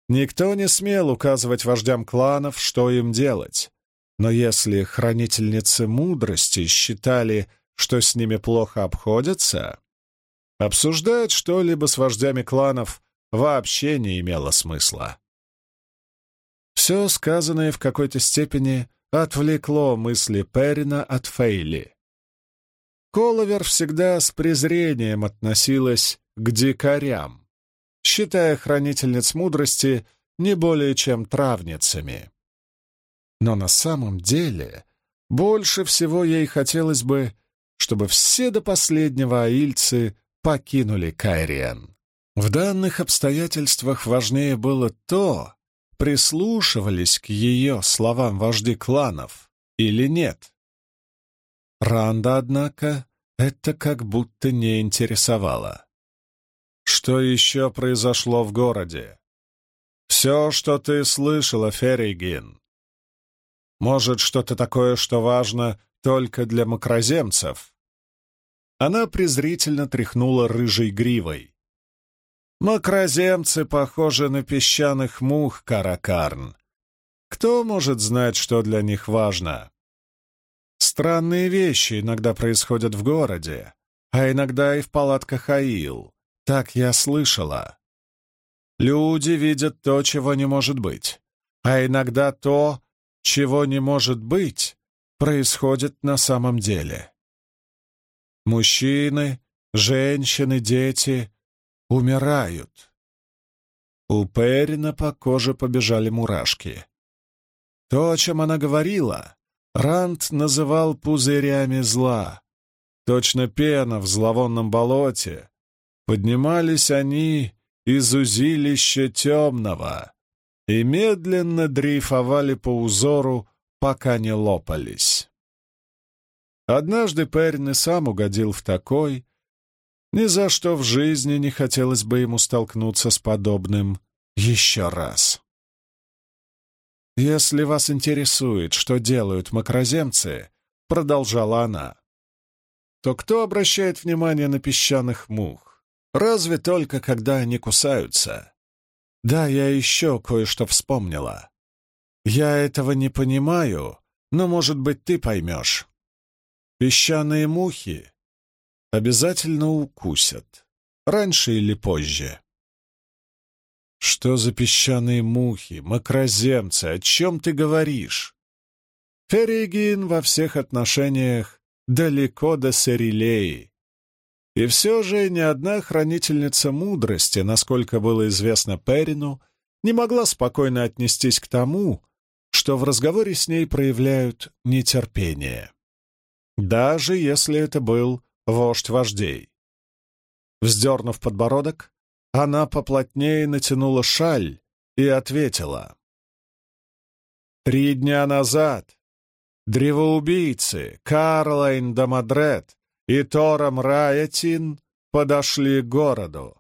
Никто не смел указывать вождям кланов, что им делать, но если хранительницы мудрости считали, что с ними плохо обходятся, обсуждать что-либо с вождями кланов вообще не имело смысла. Все сказанное в какой-то степени отвлекло мысли Перина от Фейли. Коловер всегда с презрением относилась к дикарям, считая хранительниц мудрости не более чем травницами. Но на самом деле больше всего ей хотелось бы, чтобы все до последнего аильцы покинули Кайриен. В данных обстоятельствах важнее было то, прислушивались к ее словам вожди кланов или нет. Ранда, однако, это как будто не интересовало. Что еще произошло в городе? Все, что ты слышала, Ферригин. Может, что-то такое, что важно только для макроземцев? Она презрительно тряхнула рыжей гривой. Макроземцы похожи на песчаных мух, Каракарн. Кто может знать, что для них важно? Странные вещи иногда происходят в городе, а иногда и в палатках Аил. Так я слышала. Люди видят то, чего не может быть, а иногда то, чего не может быть, происходит на самом деле. Мужчины, женщины, дети умирают. У Перина по коже побежали мурашки. То, о чем она говорила, Ранд называл пузырями зла. Точно пена в зловонном болоте. Поднимались они из узилища темного и медленно дрейфовали по узору, пока не лопались. Однажды Перн и сам угодил в такой, ни за что в жизни не хотелось бы ему столкнуться с подобным еще раз. «Если вас интересует, что делают макроземцы», — продолжала она, то кто обращает внимание на песчаных мух? Разве только когда они кусаются? Да, я еще кое-что вспомнила. Я этого не понимаю, но, может быть, ты поймешь. Песчаные мухи обязательно укусят, раньше или позже. Что за песчаные мухи, макроземцы, о чем ты говоришь? Ферригин во всех отношениях далеко до Сарилеи. И все же ни одна хранительница мудрости, насколько было известно Перину, не могла спокойно отнестись к тому, что в разговоре с ней проявляют нетерпение. Даже если это был вождь вождей. Вздернув подбородок, она поплотнее натянула шаль и ответила. «Три дня назад древоубийцы Карлайн Дамадрет и Тором Раятин подошли к городу.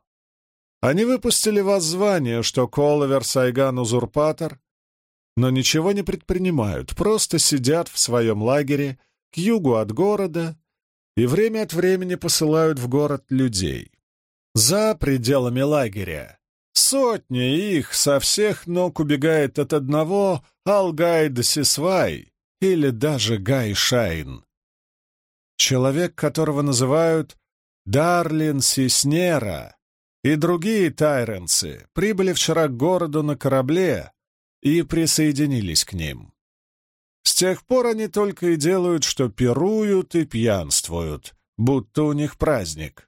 Они выпустили воззвание, что Коловер Сайган узурпатор, но ничего не предпринимают, просто сидят в своем лагере к югу от города и время от времени посылают в город людей. За пределами лагеря сотни их со всех ног убегает от одного Алгайда Сисвай или даже Гай Шайн. Человек, которого называют Дарлин Сиснера и другие тайренцы, прибыли вчера к городу на корабле и присоединились к ним. С тех пор они только и делают, что пируют и пьянствуют, будто у них праздник.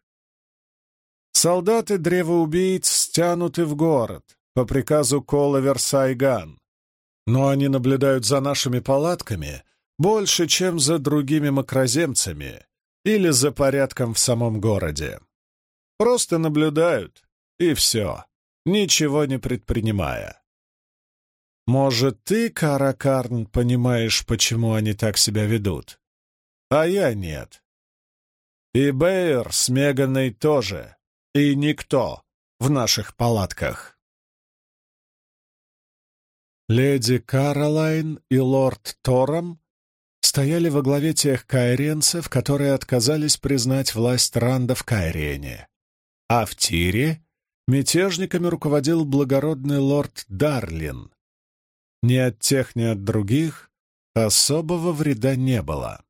Солдаты древоубийц стянуты в город по приказу Коловер Сайган, но они наблюдают за нашими палатками больше, чем за другими макроземцами или за порядком в самом городе. Просто наблюдают, и все, ничего не предпринимая. Может, ты, Каракарн, понимаешь, почему они так себя ведут? А я нет. И Бэйр с Меганой тоже и никто в наших палатках. Леди Каролайн и лорд Тором стояли во главе тех кайренцев, которые отказались признать власть Ранда в Кайрене. А в Тире мятежниками руководил благородный лорд Дарлин. Ни от тех, ни от других особого вреда не было.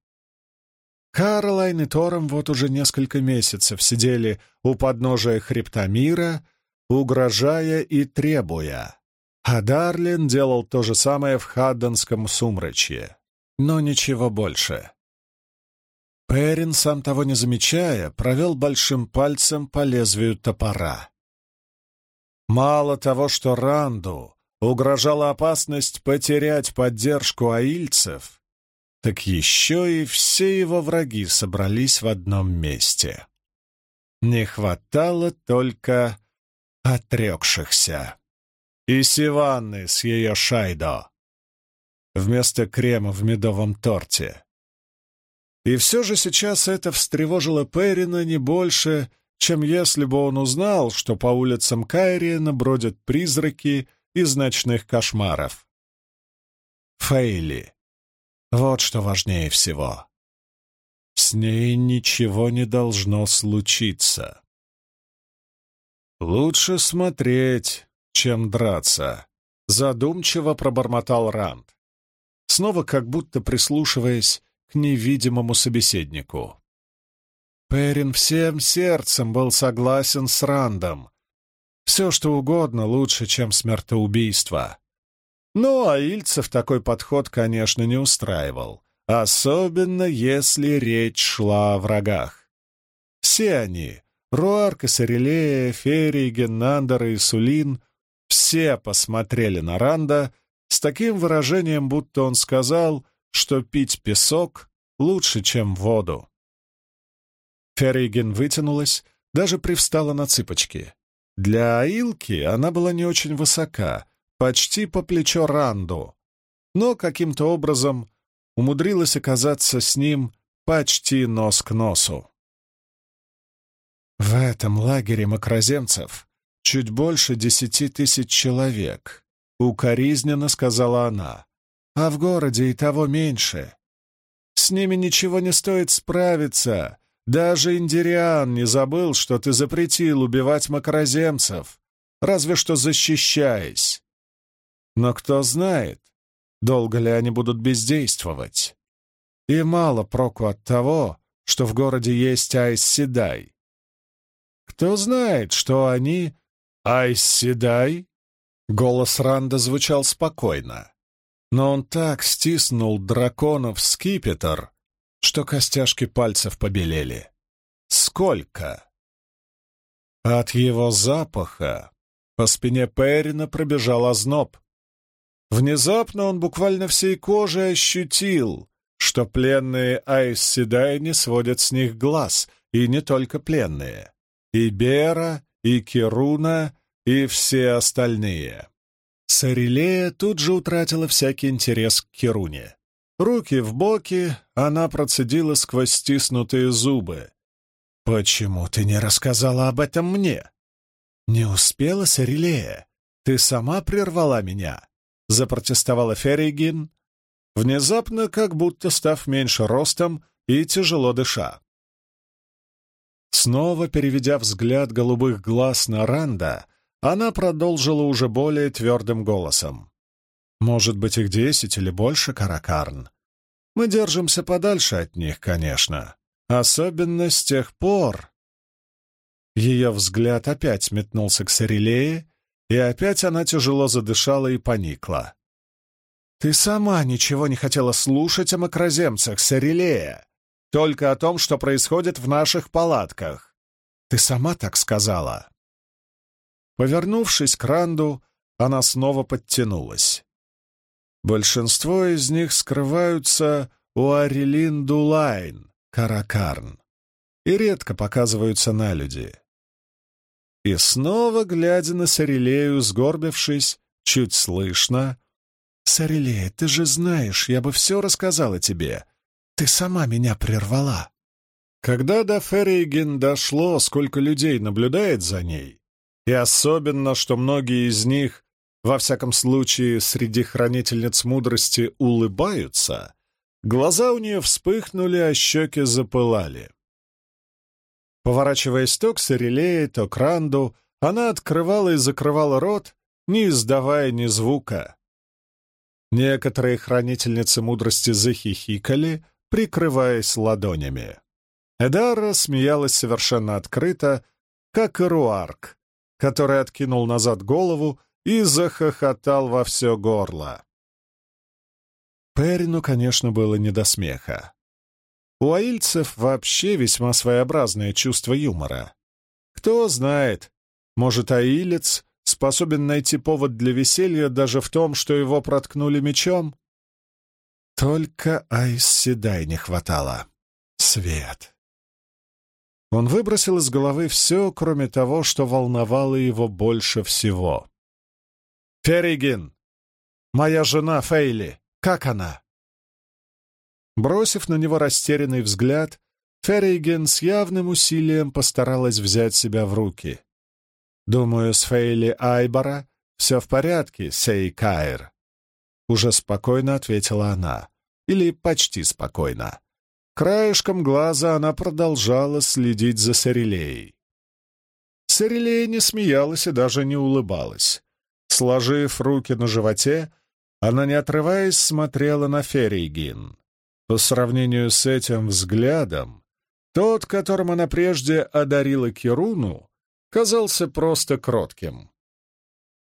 Каролайн и Тором вот уже несколько месяцев сидели у подножия хребта мира, угрожая и требуя. А Дарлин делал то же самое в Хадденском сумрачье. Но ничего больше. Перин, сам того не замечая, провел большим пальцем по лезвию топора. Мало того, что Ранду угрожала опасность потерять поддержку аильцев, так еще и все его враги собрались в одном месте. Не хватало только отрекшихся. И Сиванны с ее шайдо вместо крема в медовом торте. И все же сейчас это встревожило Перина не больше, чем если бы он узнал, что по улицам Кайриена бродят призраки из ночных кошмаров. Фейли вот что важнее всего. С ней ничего не должно случиться. «Лучше смотреть, чем драться», — задумчиво пробормотал Ранд, снова как будто прислушиваясь к невидимому собеседнику. Перин всем сердцем был согласен с Рандом. Все, что угодно, лучше, чем смертоубийство. Но аильцев такой подход, конечно, не устраивал, особенно если речь шла о врагах. Все они Руарк и Сорелея, Ферий, Геннандер и Сулин все посмотрели на Ранда с таким выражением, будто он сказал, что пить песок лучше, чем воду. Ферриген вытянулась, даже привстала на цыпочки. Для Аилки она была не очень высока, почти по плечо Ранду, но каким-то образом умудрилась оказаться с ним почти нос к носу. В этом лагере макроземцев чуть больше десяти тысяч человек, укоризненно сказала она, а в городе и того меньше. С ними ничего не стоит справиться, даже Индириан не забыл, что ты запретил убивать макроземцев, разве что защищаясь. Но кто знает, долго ли они будут бездействовать. И мало проку от того, что в городе есть Айс-Седай. Кто знает, что они... Айс-Седай? Голос Ранда звучал спокойно, но он так стиснул драконов скипетр, что костяшки пальцев побелели. Сколько? От его запаха по спине Перина пробежал озноб. Внезапно он буквально всей кожей ощутил, что пленные Айс Седай не сводят с них глаз, и не только пленные. И Бера, и Кируна, и все остальные. Сарилея тут же утратила всякий интерес к Кируне. Руки в боки, она процедила сквозь стиснутые зубы. «Почему ты не рассказала об этом мне?» «Не успела, Сарилея. Ты сама прервала меня», — запротестовала Ферригин, внезапно как будто став меньше ростом и тяжело дыша. Снова переведя взгляд голубых глаз на Ранда, она продолжила уже более твердым голосом. Может быть, их десять или больше, Каракарн. Мы держимся подальше от них, конечно. Особенно с тех пор. Ее взгляд опять метнулся к Сарелее, и опять она тяжело задышала и поникла. «Ты сама ничего не хотела слушать о макроземцах, Сарелея, только о том, что происходит в наших палатках. Ты сама так сказала». Повернувшись к Ранду, она снова подтянулась. Большинство из них скрываются у Арелин Дулайн, Каракарн, и редко показываются на люди. И снова, глядя на Сарелею, сгорбившись, чуть слышно, «Сарелея, ты же знаешь, я бы все рассказала тебе. Ты сама меня прервала». Когда до Ферриген дошло, сколько людей наблюдает за ней, и особенно, что многие из них во всяком случае, среди хранительниц мудрости улыбаются, глаза у нее вспыхнули, а щеки запылали. Поворачиваясь то к Сорелее, то к Ранду, она открывала и закрывала рот, не издавая ни звука. Некоторые хранительницы мудрости захихикали, прикрываясь ладонями. Эдара смеялась совершенно открыто, как и Руарк, который откинул назад голову и захохотал во все горло. Перину, конечно, было не до смеха. У аильцев вообще весьма своеобразное чувство юмора. Кто знает, может, аилец способен найти повод для веселья даже в том, что его проткнули мечом? Только Айс Седай не хватало. Свет. Он выбросил из головы все, кроме того, что волновало его больше всего. «Ферригин! Моя жена Фейли! Как она?» Бросив на него растерянный взгляд, Ферриген с явным усилием постаралась взять себя в руки. «Думаю, с Фейли Айбора все в порядке, Сей Кайр», — уже спокойно ответила она. Или почти спокойно. Краешком глаза она продолжала следить за Сарелеей. Сарелея не смеялась и даже не улыбалась. Сложив руки на животе, она, не отрываясь, смотрела на Ферригин. По сравнению с этим взглядом, тот, которым она прежде одарила Кируну, казался просто кротким.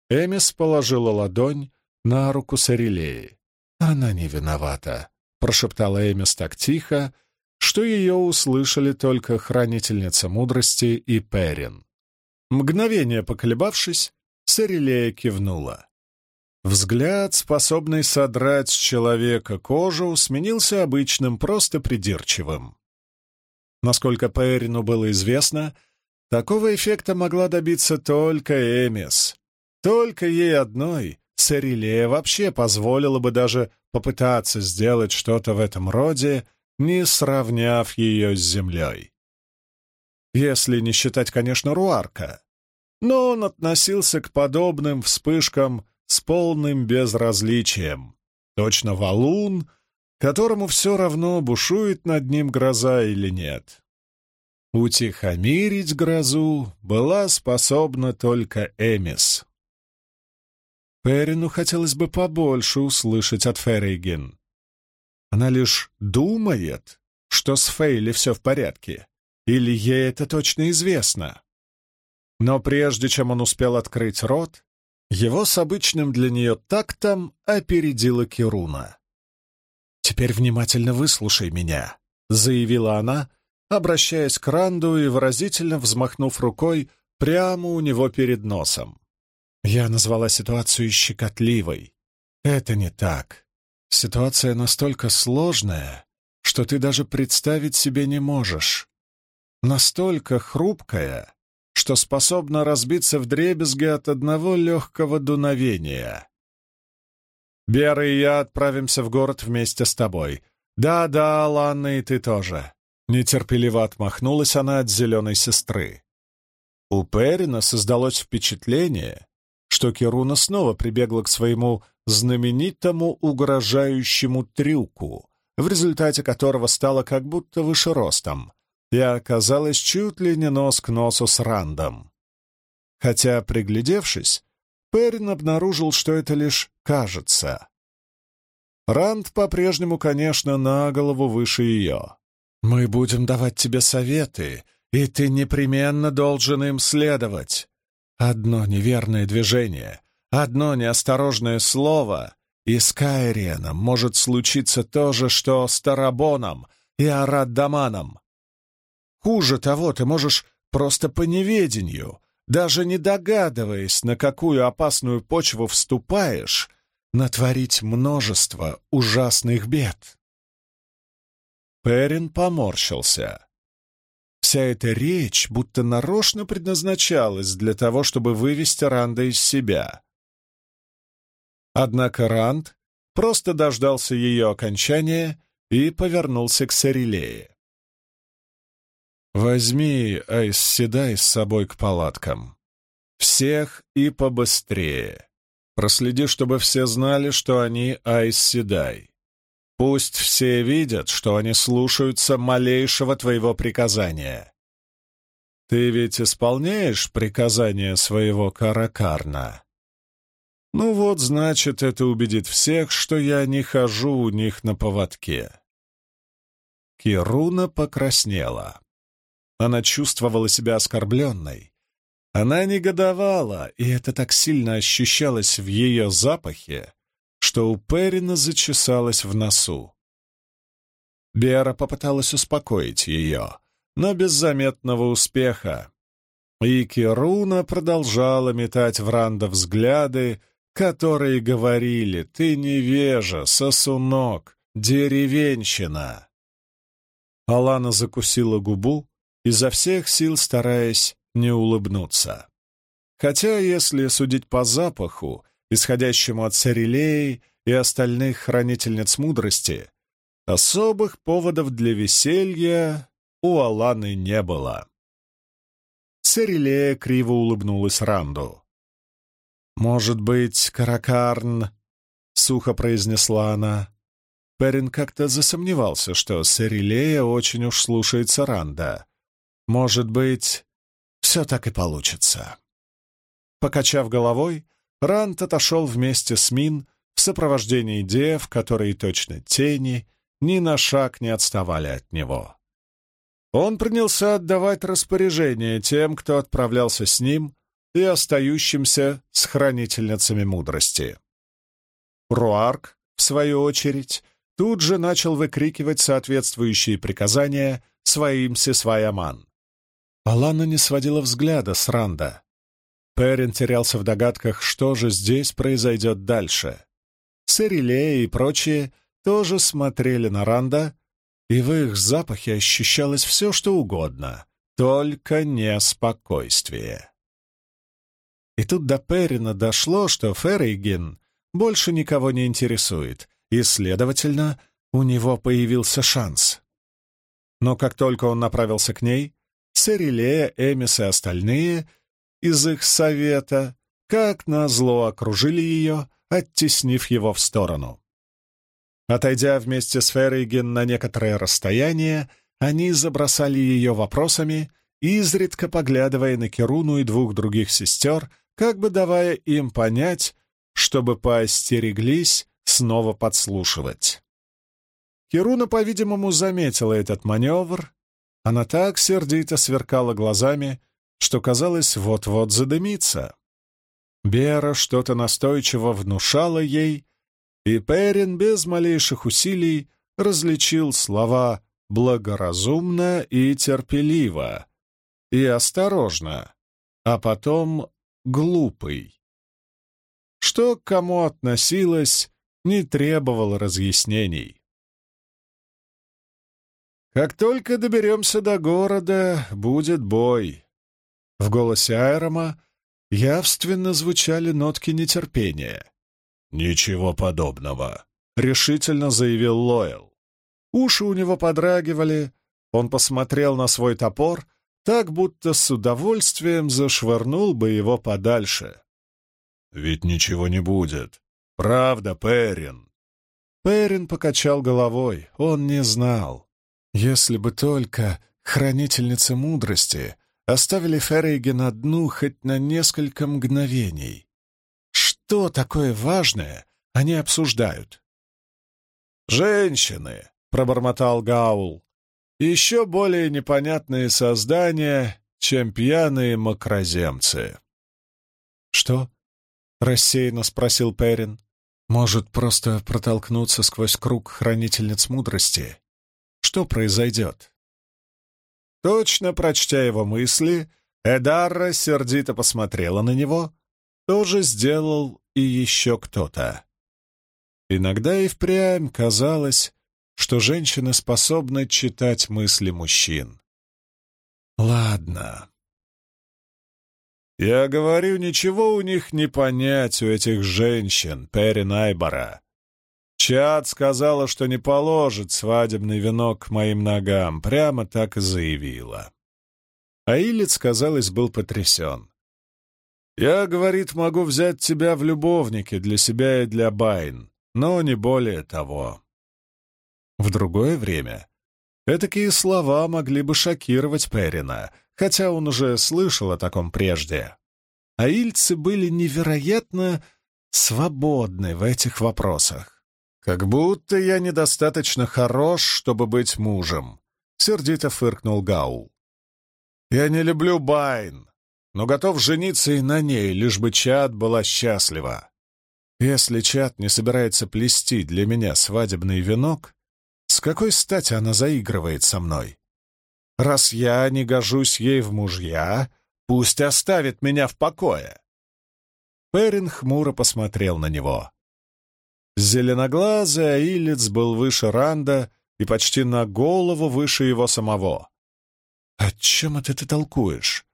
Эмис положила ладонь на руку Сарелеи. «Она не виновата», — прошептала Эмис так тихо, что ее услышали только хранительница мудрости и Перин. Мгновение поколебавшись, Сарелея кивнула. Взгляд, способный содрать с человека кожу, сменился обычным, просто придирчивым. Насколько Перину было известно, такого эффекта могла добиться только Эмис. Только ей одной Сарелея вообще позволила бы даже попытаться сделать что-то в этом роде, не сравняв ее с землей. Если не считать, конечно, Руарка. Но он относился к подобным вспышкам с полным безразличием. Точно валун, которому все равно бушует над ним гроза или нет. Утихомирить грозу была способна только Эмис. Перину хотелось бы побольше услышать от Ферриген. Она лишь думает, что с Фейли все в порядке, или ей это точно известно. Но прежде чем он успел открыть рот, его с обычным для нее тактом опередила Кируна. «Теперь внимательно выслушай меня», — заявила она, обращаясь к Ранду и выразительно взмахнув рукой прямо у него перед носом. Я назвала ситуацию щекотливой. Это не так. Ситуация настолько сложная, что ты даже представить себе не можешь. Настолько хрупкая, что способна разбиться в дребезги от одного легкого дуновения. Бера и я отправимся в город вместе с тобой. Да-да, Ланна, и ты тоже. Нетерпеливо отмахнулась она от зеленой сестры. У Перина создалось впечатление, что Керуна снова прибегла к своему знаменитому угрожающему трюку, в результате которого стала как будто выше ростом и оказалась чуть ли не нос к носу с Рандом. Хотя, приглядевшись, Перин обнаружил, что это лишь кажется. Ранд по-прежнему, конечно, на голову выше ее. «Мы будем давать тебе советы, и ты непременно должен им следовать. Одно неверное движение, одно неосторожное слово, и с Кайриеном может случиться то же, что с Тарабоном и Араддаманом. Хуже того, ты можешь просто по неведению, даже не догадываясь, на какую опасную почву вступаешь, натворить множество ужасных бед. Перин поморщился. Вся эта речь будто нарочно предназначалась для того, чтобы вывести Ранда из себя. Однако Ранд просто дождался ее окончания и повернулся к Сарелее. «Возьми Айс Седай с собой к палаткам. Всех и побыстрее. Проследи, чтобы все знали, что они Айс Седай. Пусть все видят, что они слушаются малейшего твоего приказания. Ты ведь исполняешь приказания своего Каракарна? Ну вот, значит, это убедит всех, что я не хожу у них на поводке. Кируна покраснела. Она чувствовала себя оскорбленной. Она негодовала, и это так сильно ощущалось в ее запахе, что у Перина зачесалось в носу. Бера попыталась успокоить ее, но без заметного успеха. И Кируна продолжала метать в Ранда взгляды, которые говорили «Ты невежа, сосунок, деревенщина». Алана закусила губу, изо всех сил стараясь не улыбнуться. Хотя, если судить по запаху, исходящему от Сарелей и остальных хранительниц мудрости, особых поводов для веселья у Аланы не было. Церелея криво улыбнулась Ранду. «Может быть, Каракарн?» — сухо произнесла она. Перин как-то засомневался, что Сарелея очень уж слушается Ранда. «Может быть, все так и получится». Покачав головой, Рант отошел вместе с Мин в сопровождении дев, которые точно тени, ни на шаг не отставали от него. Он принялся отдавать распоряжения тем, кто отправлялся с ним, и остающимся с хранительницами мудрости. Руарк, в свою очередь, тут же начал выкрикивать соответствующие приказания своим сесваяман. Алана не сводила взгляда с Ранда. Перин терялся в догадках, что же здесь произойдет дальше. Сарилея и прочие тоже смотрели на Ранда, и в их запахе ощущалось все, что угодно, только не спокойствие. И тут до Перина дошло, что Феррейген больше никого не интересует, и, следовательно, у него появился шанс. Но как только он направился к ней, Церилея, Эмис и остальные из их совета, как назло, окружили ее, оттеснив его в сторону. Отойдя вместе с Ферриген на некоторое расстояние, они забросали ее вопросами, изредка поглядывая на Керуну и двух других сестер, как бы давая им понять, чтобы поостереглись снова подслушивать. Керуна, по-видимому, заметила этот маневр. Она так сердито сверкала глазами, что, казалось, вот-вот задымится. Бера что-то настойчиво внушала ей, и Перин без малейших усилий различил слова «благоразумно» и «терпеливо» и «осторожно», а потом «глупый». Что к кому относилось, не требовало разъяснений. «Как только доберемся до города, будет бой». В голосе Айрома явственно звучали нотки нетерпения. «Ничего подобного», — решительно заявил Лойл. Уши у него подрагивали, он посмотрел на свой топор, так будто с удовольствием зашвырнул бы его подальше. «Ведь ничего не будет. Правда, Перин?» Перин покачал головой, он не знал. Если бы только хранительница мудрости оставили Феррейген одну хоть на несколько мгновений. Что такое важное они обсуждают? «Женщины!» — пробормотал Гаул. «Еще более непонятные создания, чем пьяные макроземцы». «Что?» — рассеянно спросил Перин. «Может, просто протолкнуться сквозь круг хранительниц мудрости? Что произойдет?» Точно прочтя его мысли, Эдарра сердито посмотрела на него. Тоже сделал и еще кто-то. Иногда и впрямь казалось, что женщины способны читать мысли мужчин. Ладно. Я говорю, ничего у них не понять, у этих женщин, Перин Айбора. Чад сказала, что не положит свадебный венок к моим ногам, прямо так и заявила. А казалось, был потрясен. «Я, — говорит, — могу взять тебя в любовники для себя и для Байн, но не более того». В другое время этакие слова могли бы шокировать Перина, хотя он уже слышал о таком прежде. А были невероятно свободны в этих вопросах. «Как будто я недостаточно хорош, чтобы быть мужем», — сердито фыркнул Гаул. «Я не люблю Байн, но готов жениться и на ней, лишь бы Чад была счастлива. Если Чад не собирается плести для меня свадебный венок, с какой стати она заигрывает со мной? Раз я не гожусь ей в мужья, пусть оставит меня в покое». Перин хмуро посмотрел на него. Зеленоглазый Аилец был выше Ранда и почти на голову выше его самого. «О чем это ты толкуешь?»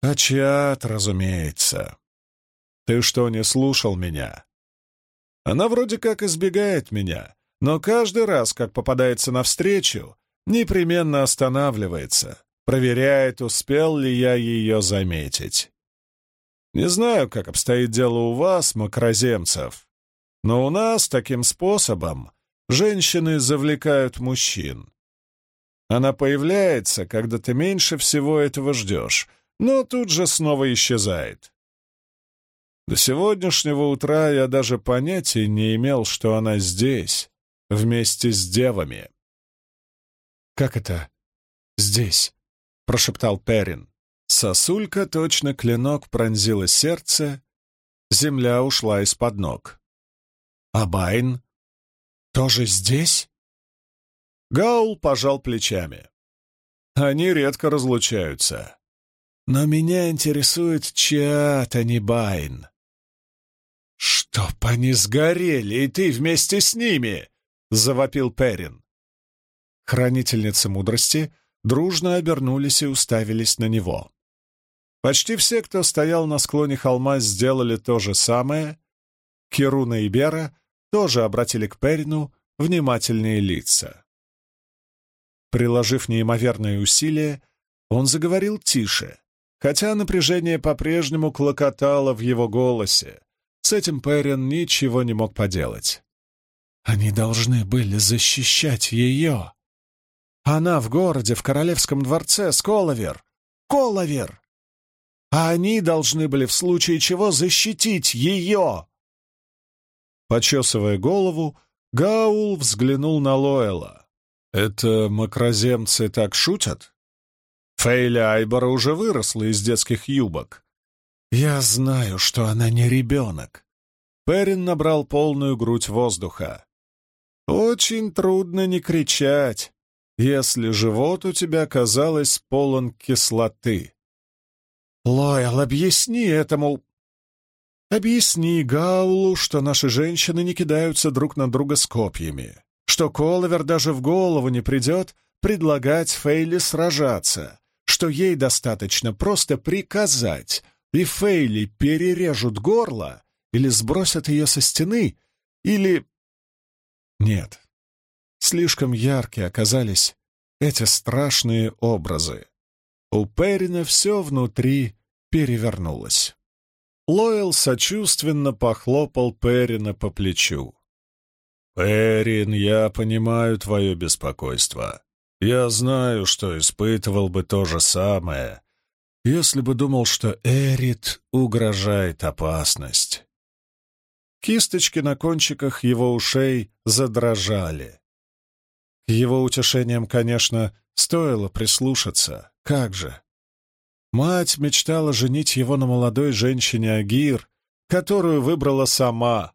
«О чат, разумеется. Ты что, не слушал меня?» Она вроде как избегает меня, но каждый раз, как попадается навстречу, непременно останавливается, проверяет, успел ли я ее заметить. Не знаю, как обстоит дело у вас, макроземцев, но у нас таким способом женщины завлекают мужчин. Она появляется, когда ты меньше всего этого ждешь, но тут же снова исчезает. До сегодняшнего утра я даже понятия не имел, что она здесь, вместе с девами. «Как это здесь?» — прошептал Перин. Сосулька, точно клинок, пронзила сердце, земля ушла из-под ног. А Байн? тоже здесь?» Гаул пожал плечами. «Они редко разлучаются. Но меня интересует Чиат, а не Байн». «Чтоб они сгорели, и ты вместе с ними!» — завопил Перин. Хранительницы мудрости дружно обернулись и уставились на него. Почти все, кто стоял на склоне холма, сделали то же самое. Кируна и Бера тоже обратили к Перину внимательные лица. Приложив неимоверные усилия, он заговорил тише, хотя напряжение по-прежнему клокотало в его голосе. С этим Перин ничего не мог поделать. «Они должны были защищать ее. Она в городе, в королевском дворце, Сколовер. Коловер! А они должны были в случае чего защитить ее!» Почесывая голову, Гаул взглянул на Лоэла. «Это макроземцы так шутят?» Фейля Айбора уже выросла из детских юбок. «Я знаю, что она не ребенок». Перин набрал полную грудь воздуха. «Очень трудно не кричать, если живот у тебя, казалось, полон кислоты». «Лоэл, объясни этому...» «Объясни Гаулу, что наши женщины не кидаются друг на друга с копьями, что Коловер даже в голову не придет предлагать Фейли сражаться, что ей достаточно просто приказать, и Фейли перережут горло или сбросят ее со стены, или... Нет, слишком яркие оказались эти страшные образы. У Перина все внутри перевернулось. Лойл сочувственно похлопал Перина по плечу. «Перин, я понимаю твое беспокойство. Я знаю, что испытывал бы то же самое, если бы думал, что Эрит угрожает опасность. Кисточки на кончиках его ушей задрожали. Его утешениям, конечно, стоило прислушаться. Как же? Мать мечтала женить его на молодой женщине Агир, которую выбрала сама,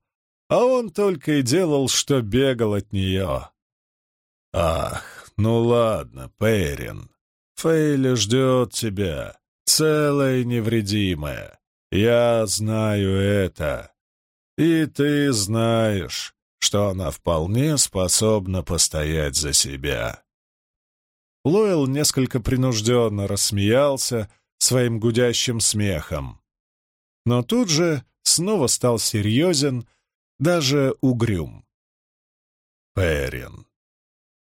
а он только и делал, что бегал от нее. Ах, ну ладно, Перин, Фейли ждет тебя, целая и невредимая. Я знаю это. И ты знаешь, что она вполне способна постоять за себя. Лойл несколько принужденно рассмеялся своим гудящим смехом. Но тут же снова стал серьезен, даже угрюм. Перин.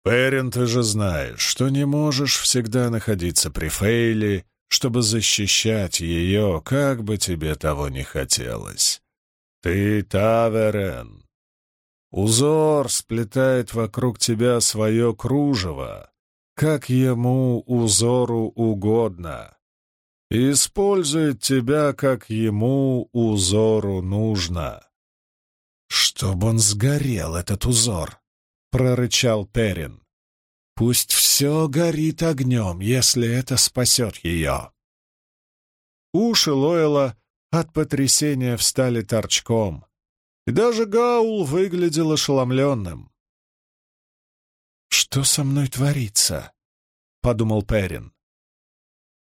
Перин, ты же знаешь, что не можешь всегда находиться при Фейле чтобы защищать ее, как бы тебе того не хотелось. Ты Таверен. Узор сплетает вокруг тебя свое кружево, как ему узору угодно. Использует тебя, как ему узору нужно. «Чтоб он сгорел, этот узор!» — прорычал Перин. Пусть все горит огнем, если это спасет ее. Уши Лойла от потрясения встали торчком, и даже Гаул выглядел ошеломленным. «Что со мной творится?» — подумал Перин.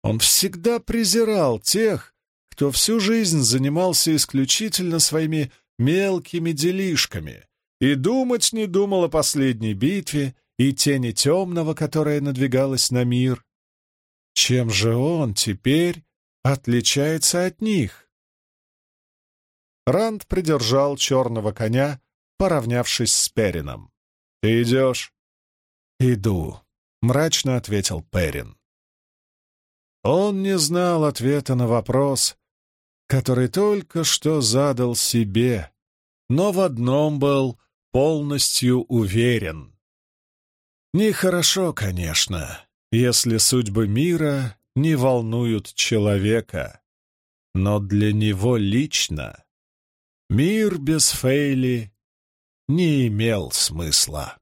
Он всегда презирал тех, кто всю жизнь занимался исключительно своими мелкими делишками и думать не думал о последней битве и тени темного, которая надвигалась на мир. Чем же он теперь отличается от них? Ранд придержал черного коня, поравнявшись с Перином. «Ты идешь?» «Иду», — мрачно ответил Перин. Он не знал ответа на вопрос, который только что задал себе, но в одном был полностью уверен. Нехорошо, конечно, если судьбы мира не волнуют человека, но для него лично мир без Фейли не имел смысла.